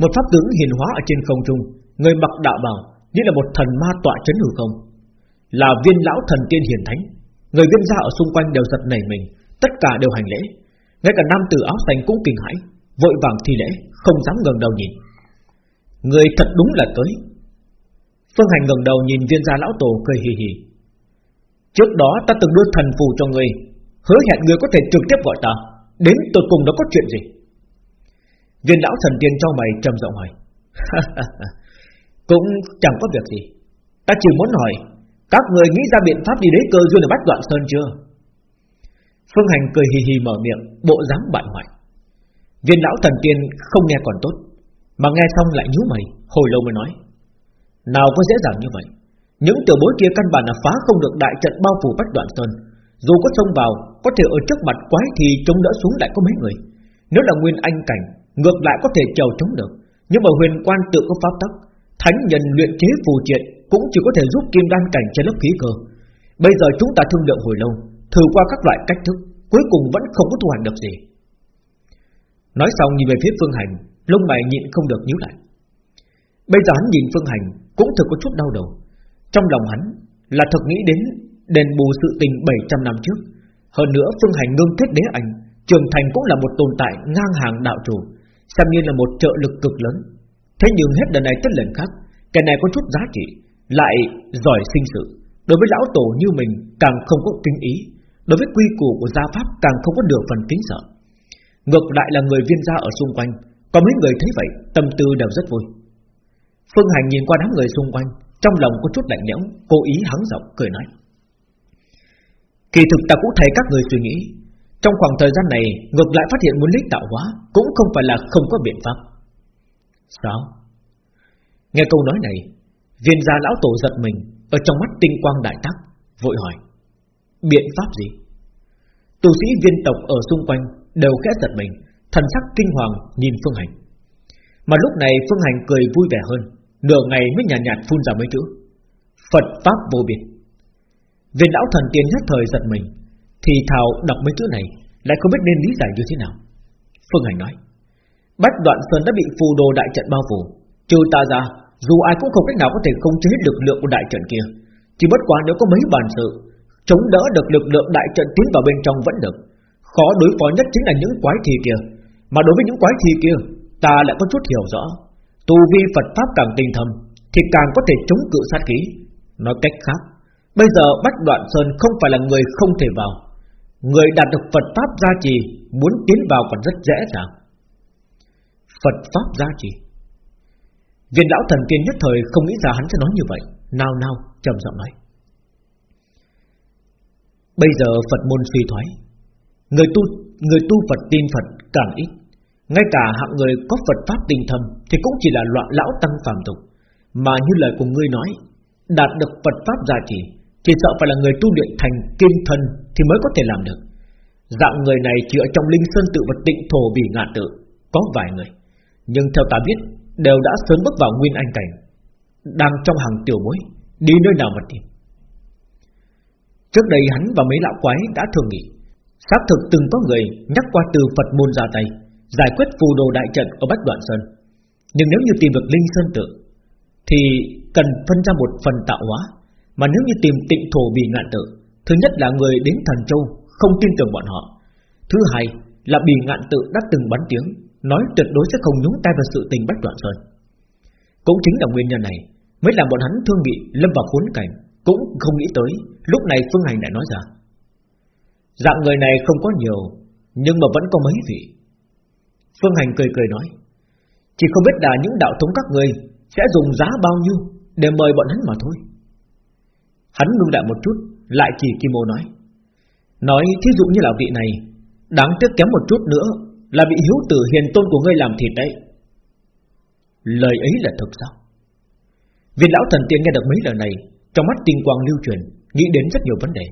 Một pháp tướng hiền hóa ở trên không trung, Người mặc đạo bào, Như là một thần ma tọa chấn hư không. Là viên lão thần tiên hiền thánh. Người viên gia ở xung quanh đều giật nảy mình Tất cả đều hành lễ. Ngay cả nam tử áo xanh cũng kinh hãi Vội vàng thi lễ Không dám ngẩng đầu nhìn. Người thật đúng là tới. Phương Hành ngẩng đầu nhìn viên gia lão tổ cười hì hì. Trước đó ta từng đưa thần phù cho người, Hứa hẹn người có thể trực tiếp gọi ta. Đến tột cùng nó có chuyện gì? Viên lão thần tiên cho mày trầm giọng hỏi. Cũng chẳng có việc gì. Ta chỉ muốn hỏi các người nghĩ ra biện pháp đi đấy cơ duyên ở Bách Đoạn Sơn chưa? Phương Hành cười hì hì mở miệng, Bộ dáng bại hoại. Viên lão thần tiên không nghe còn tốt, Mà nghe xong lại nhíu mày, Hồi lâu mới nói. Nào có dễ dàng như vậy, những tiểu bối kia căn bản là phá không được đại trận bao phủ bách đoạn sơn. Dù có xông vào, Có thể ở trước mặt quái thì chống đỡ xuống lại có mấy người. Nếu là nguyên anh cảnh, Ngược lại có thể trèo chống được. Nhưng mà huyền quan tự có pháp tắc, Thánh nhân luyện chế phù triện cũng chỉ có thể giúp kim đan cảnh che lớp khí cơ. Bây giờ chúng ta thương lượng hồi lâu Thử qua các loại cách thức Cuối cùng vẫn không có thu hoạch được gì. Nói xong nhìn về phía Phương Hành Lông mày nhịn không được nhíu lại. Bây giờ hắn nhìn Phương Hành Cũng thực có chút đau đầu. Trong lòng hắn là thật nghĩ đến đền bù sự tình 700 năm trước. Hơn nữa phương hành ngưng kết đế ảnh, trường thành cũng là một tồn tại ngang hàng đạo chủ, xem như là một trợ lực cực lớn. Thế nhưng hết lần này tới lần khác, cái này có chút giá trị, lại giỏi sinh sự. Đối với lão tổ như mình càng không có kính ý, đối với quy củ của gia pháp càng không có được phần kính sợ. Ngược lại là người viên gia ở xung quanh, có mấy người thấy vậy, tâm tư đều rất vui. Phương Hành nhìn qua đám người xung quanh, trong lòng có chút lạnh lẽo Cố ý hắng giọng cười nói Kỳ thực ta cũng thấy các người suy nghĩ Trong khoảng thời gian này Ngược lại phát hiện muốn lý tạo hóa Cũng không phải là không có biện pháp Sao Nghe câu nói này Viên gia lão tổ giật mình Ở trong mắt tinh quang đại tác, Vội hỏi Biện pháp gì? Tu sĩ viên tộc ở xung quanh Đều khẽ giật mình Thần sắc kinh hoàng nhìn Phương Hành. Mà lúc này Phương Hành cười vui vẻ hơn Nửa ngày mới nhàn nhạt, nhạt phun ra mấy chữ Phật Pháp vô biệt Viên lão thần tiên nhất thời giật mình Thì thào đọc mấy chữ này Lại không biết nên lý giải như thế nào. Phương Hành nói Bách đoạn sơn đã bị phù đồ đại trận bao phủ Trừ ta ra dù ai cũng không cách nào có thể khống chế lực lượng của đại trận kia. Chỉ bất quá nếu có mấy bàn sự, Chống đỡ được lực lượng đại trận tiến vào bên trong vẫn được. Khó đối phó nhất chính là những quái thi kia. Mà đối với những quái thi kia, Ta lại có chút hiểu rõ. Tu vi Phật Pháp càng tinh thâm, Thì càng có thể chống cự sát khí. Nói cách khác, Bây giờ Bách Đoạn Sơn không phải là người không thể vào. Người đạt được Phật Pháp gia trì, Muốn tiến vào còn rất dễ dàng. Phật Pháp gia trì. Viên lão thần tiên nhất thời không nghĩ ra hắn sẽ nói như vậy. Nào nào trầm giọng nói. Bây giờ Phật môn suy thoái. Người tu người tu Phật tin Phật càng ít. Ngay cả hạng người có Phật Pháp tinh thâm Thì cũng chỉ là loạn lão tăng phàm tục. Mà như lời của ngươi nói, Đạt được Phật Pháp gia trì, Chỉ sợ phải là người tu luyện thành kim thân Thì mới có thể làm được. Dạng người này chỉ ở trong linh sơn tự vật tịnh thổ bị ngạ tự, Có vài người. Nhưng theo ta biết Đều đã sớm bước vào nguyên anh cảnh Đang trong hàng tiểu bối Đi nơi nào mà tìm Trước đây hắn và mấy lão quái đã thường nghĩ, Xác thực từng có người nhắc qua từ Phật môn ra tay giải quyết phù đồ đại trận ở Bách Đoạn Sơn. Nhưng nếu như tìm được Linh Sơn Tự, thì cần phân ra một phần tạo hóa. Mà nếu như tìm tịnh thổ bị ngạn tự, thứ nhất là người đến Thần Châu không tin tưởng bọn họ. Thứ hai là bị ngạn tự đã từng bắn tiếng, nói tuyệt đối sẽ không nhúng tay vào sự tình Bách Đoạn Sơn. Cũng chính là nguyên nhân này mới làm bọn hắn thương nghị lâm vào khốn cảnh, cũng không nghĩ tới lúc này Phương Hành đã nói ra. Dạng người này không có nhiều, nhưng mà vẫn có mấy vị Phương Hành cười cười nói Chỉ không biết là những đạo thống các người Sẽ dùng giá bao nhiêu Để mời bọn hắn mà thôi Hắn ngưng lại một chút Lại chỉ Kim Ô nói Nói thí dụ như là vị này Đáng tiếc kém một chút nữa là bị hiếu tử hiền tôn của ngươi làm thịt đấy. Lời ấy là thật sao? Viên lão thần tiên nghe được mấy lời này, Trong mắt tinh quang lưu truyền, Nghĩ đến rất nhiều vấn đề.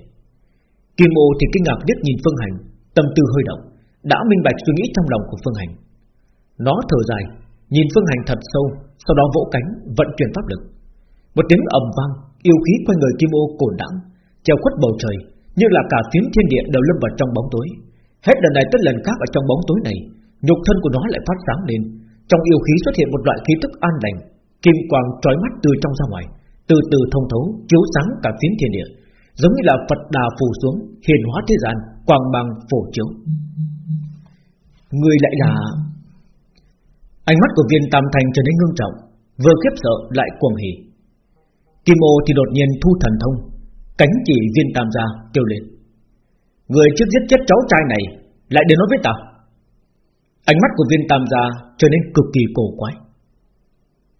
Kim ô thì kinh ngạc liếc nhìn Phương Hành, Tâm tư hơi động, Đã minh bạch suy nghĩ trong lòng của Phương Hành. Nó thở dài, Nhìn Phương Hành thật sâu, Sau đó vỗ cánh, vận chuyển pháp lực. Một tiếng ầm vang, Yêu khí quanh người Kim ô cổn đẳng Treo khuất bầu trời, Như là cả phiến thiên địa đều lâm vào trong bóng tối. Hết lần này tới lần khác ở trong bóng tối này, Nhục thân của nó lại phát sáng lên. Trong yêu khí xuất hiện một loại khí tức an lành, Kim quang trói mắt từ trong ra ngoài, Từ từ thông thấu, chiếu sáng cả phiến thiên địa. Giống như là Phật đà phù xuống, Hiền hóa thế gian, Quang bằng phổ chiếu. Người lại là Ánh mắt của viên tam thành trở nên ngưng trọng, Vừa khiếp sợ lại cuồng hỉ. Kim ô thì đột nhiên thu thần thông, Cánh chỉ viên tam gia kêu lên. Người trước giết chết cháu trai này Lại đến nói với ta Ánh mắt của viên tam gia trở nên cực kỳ cổ quái.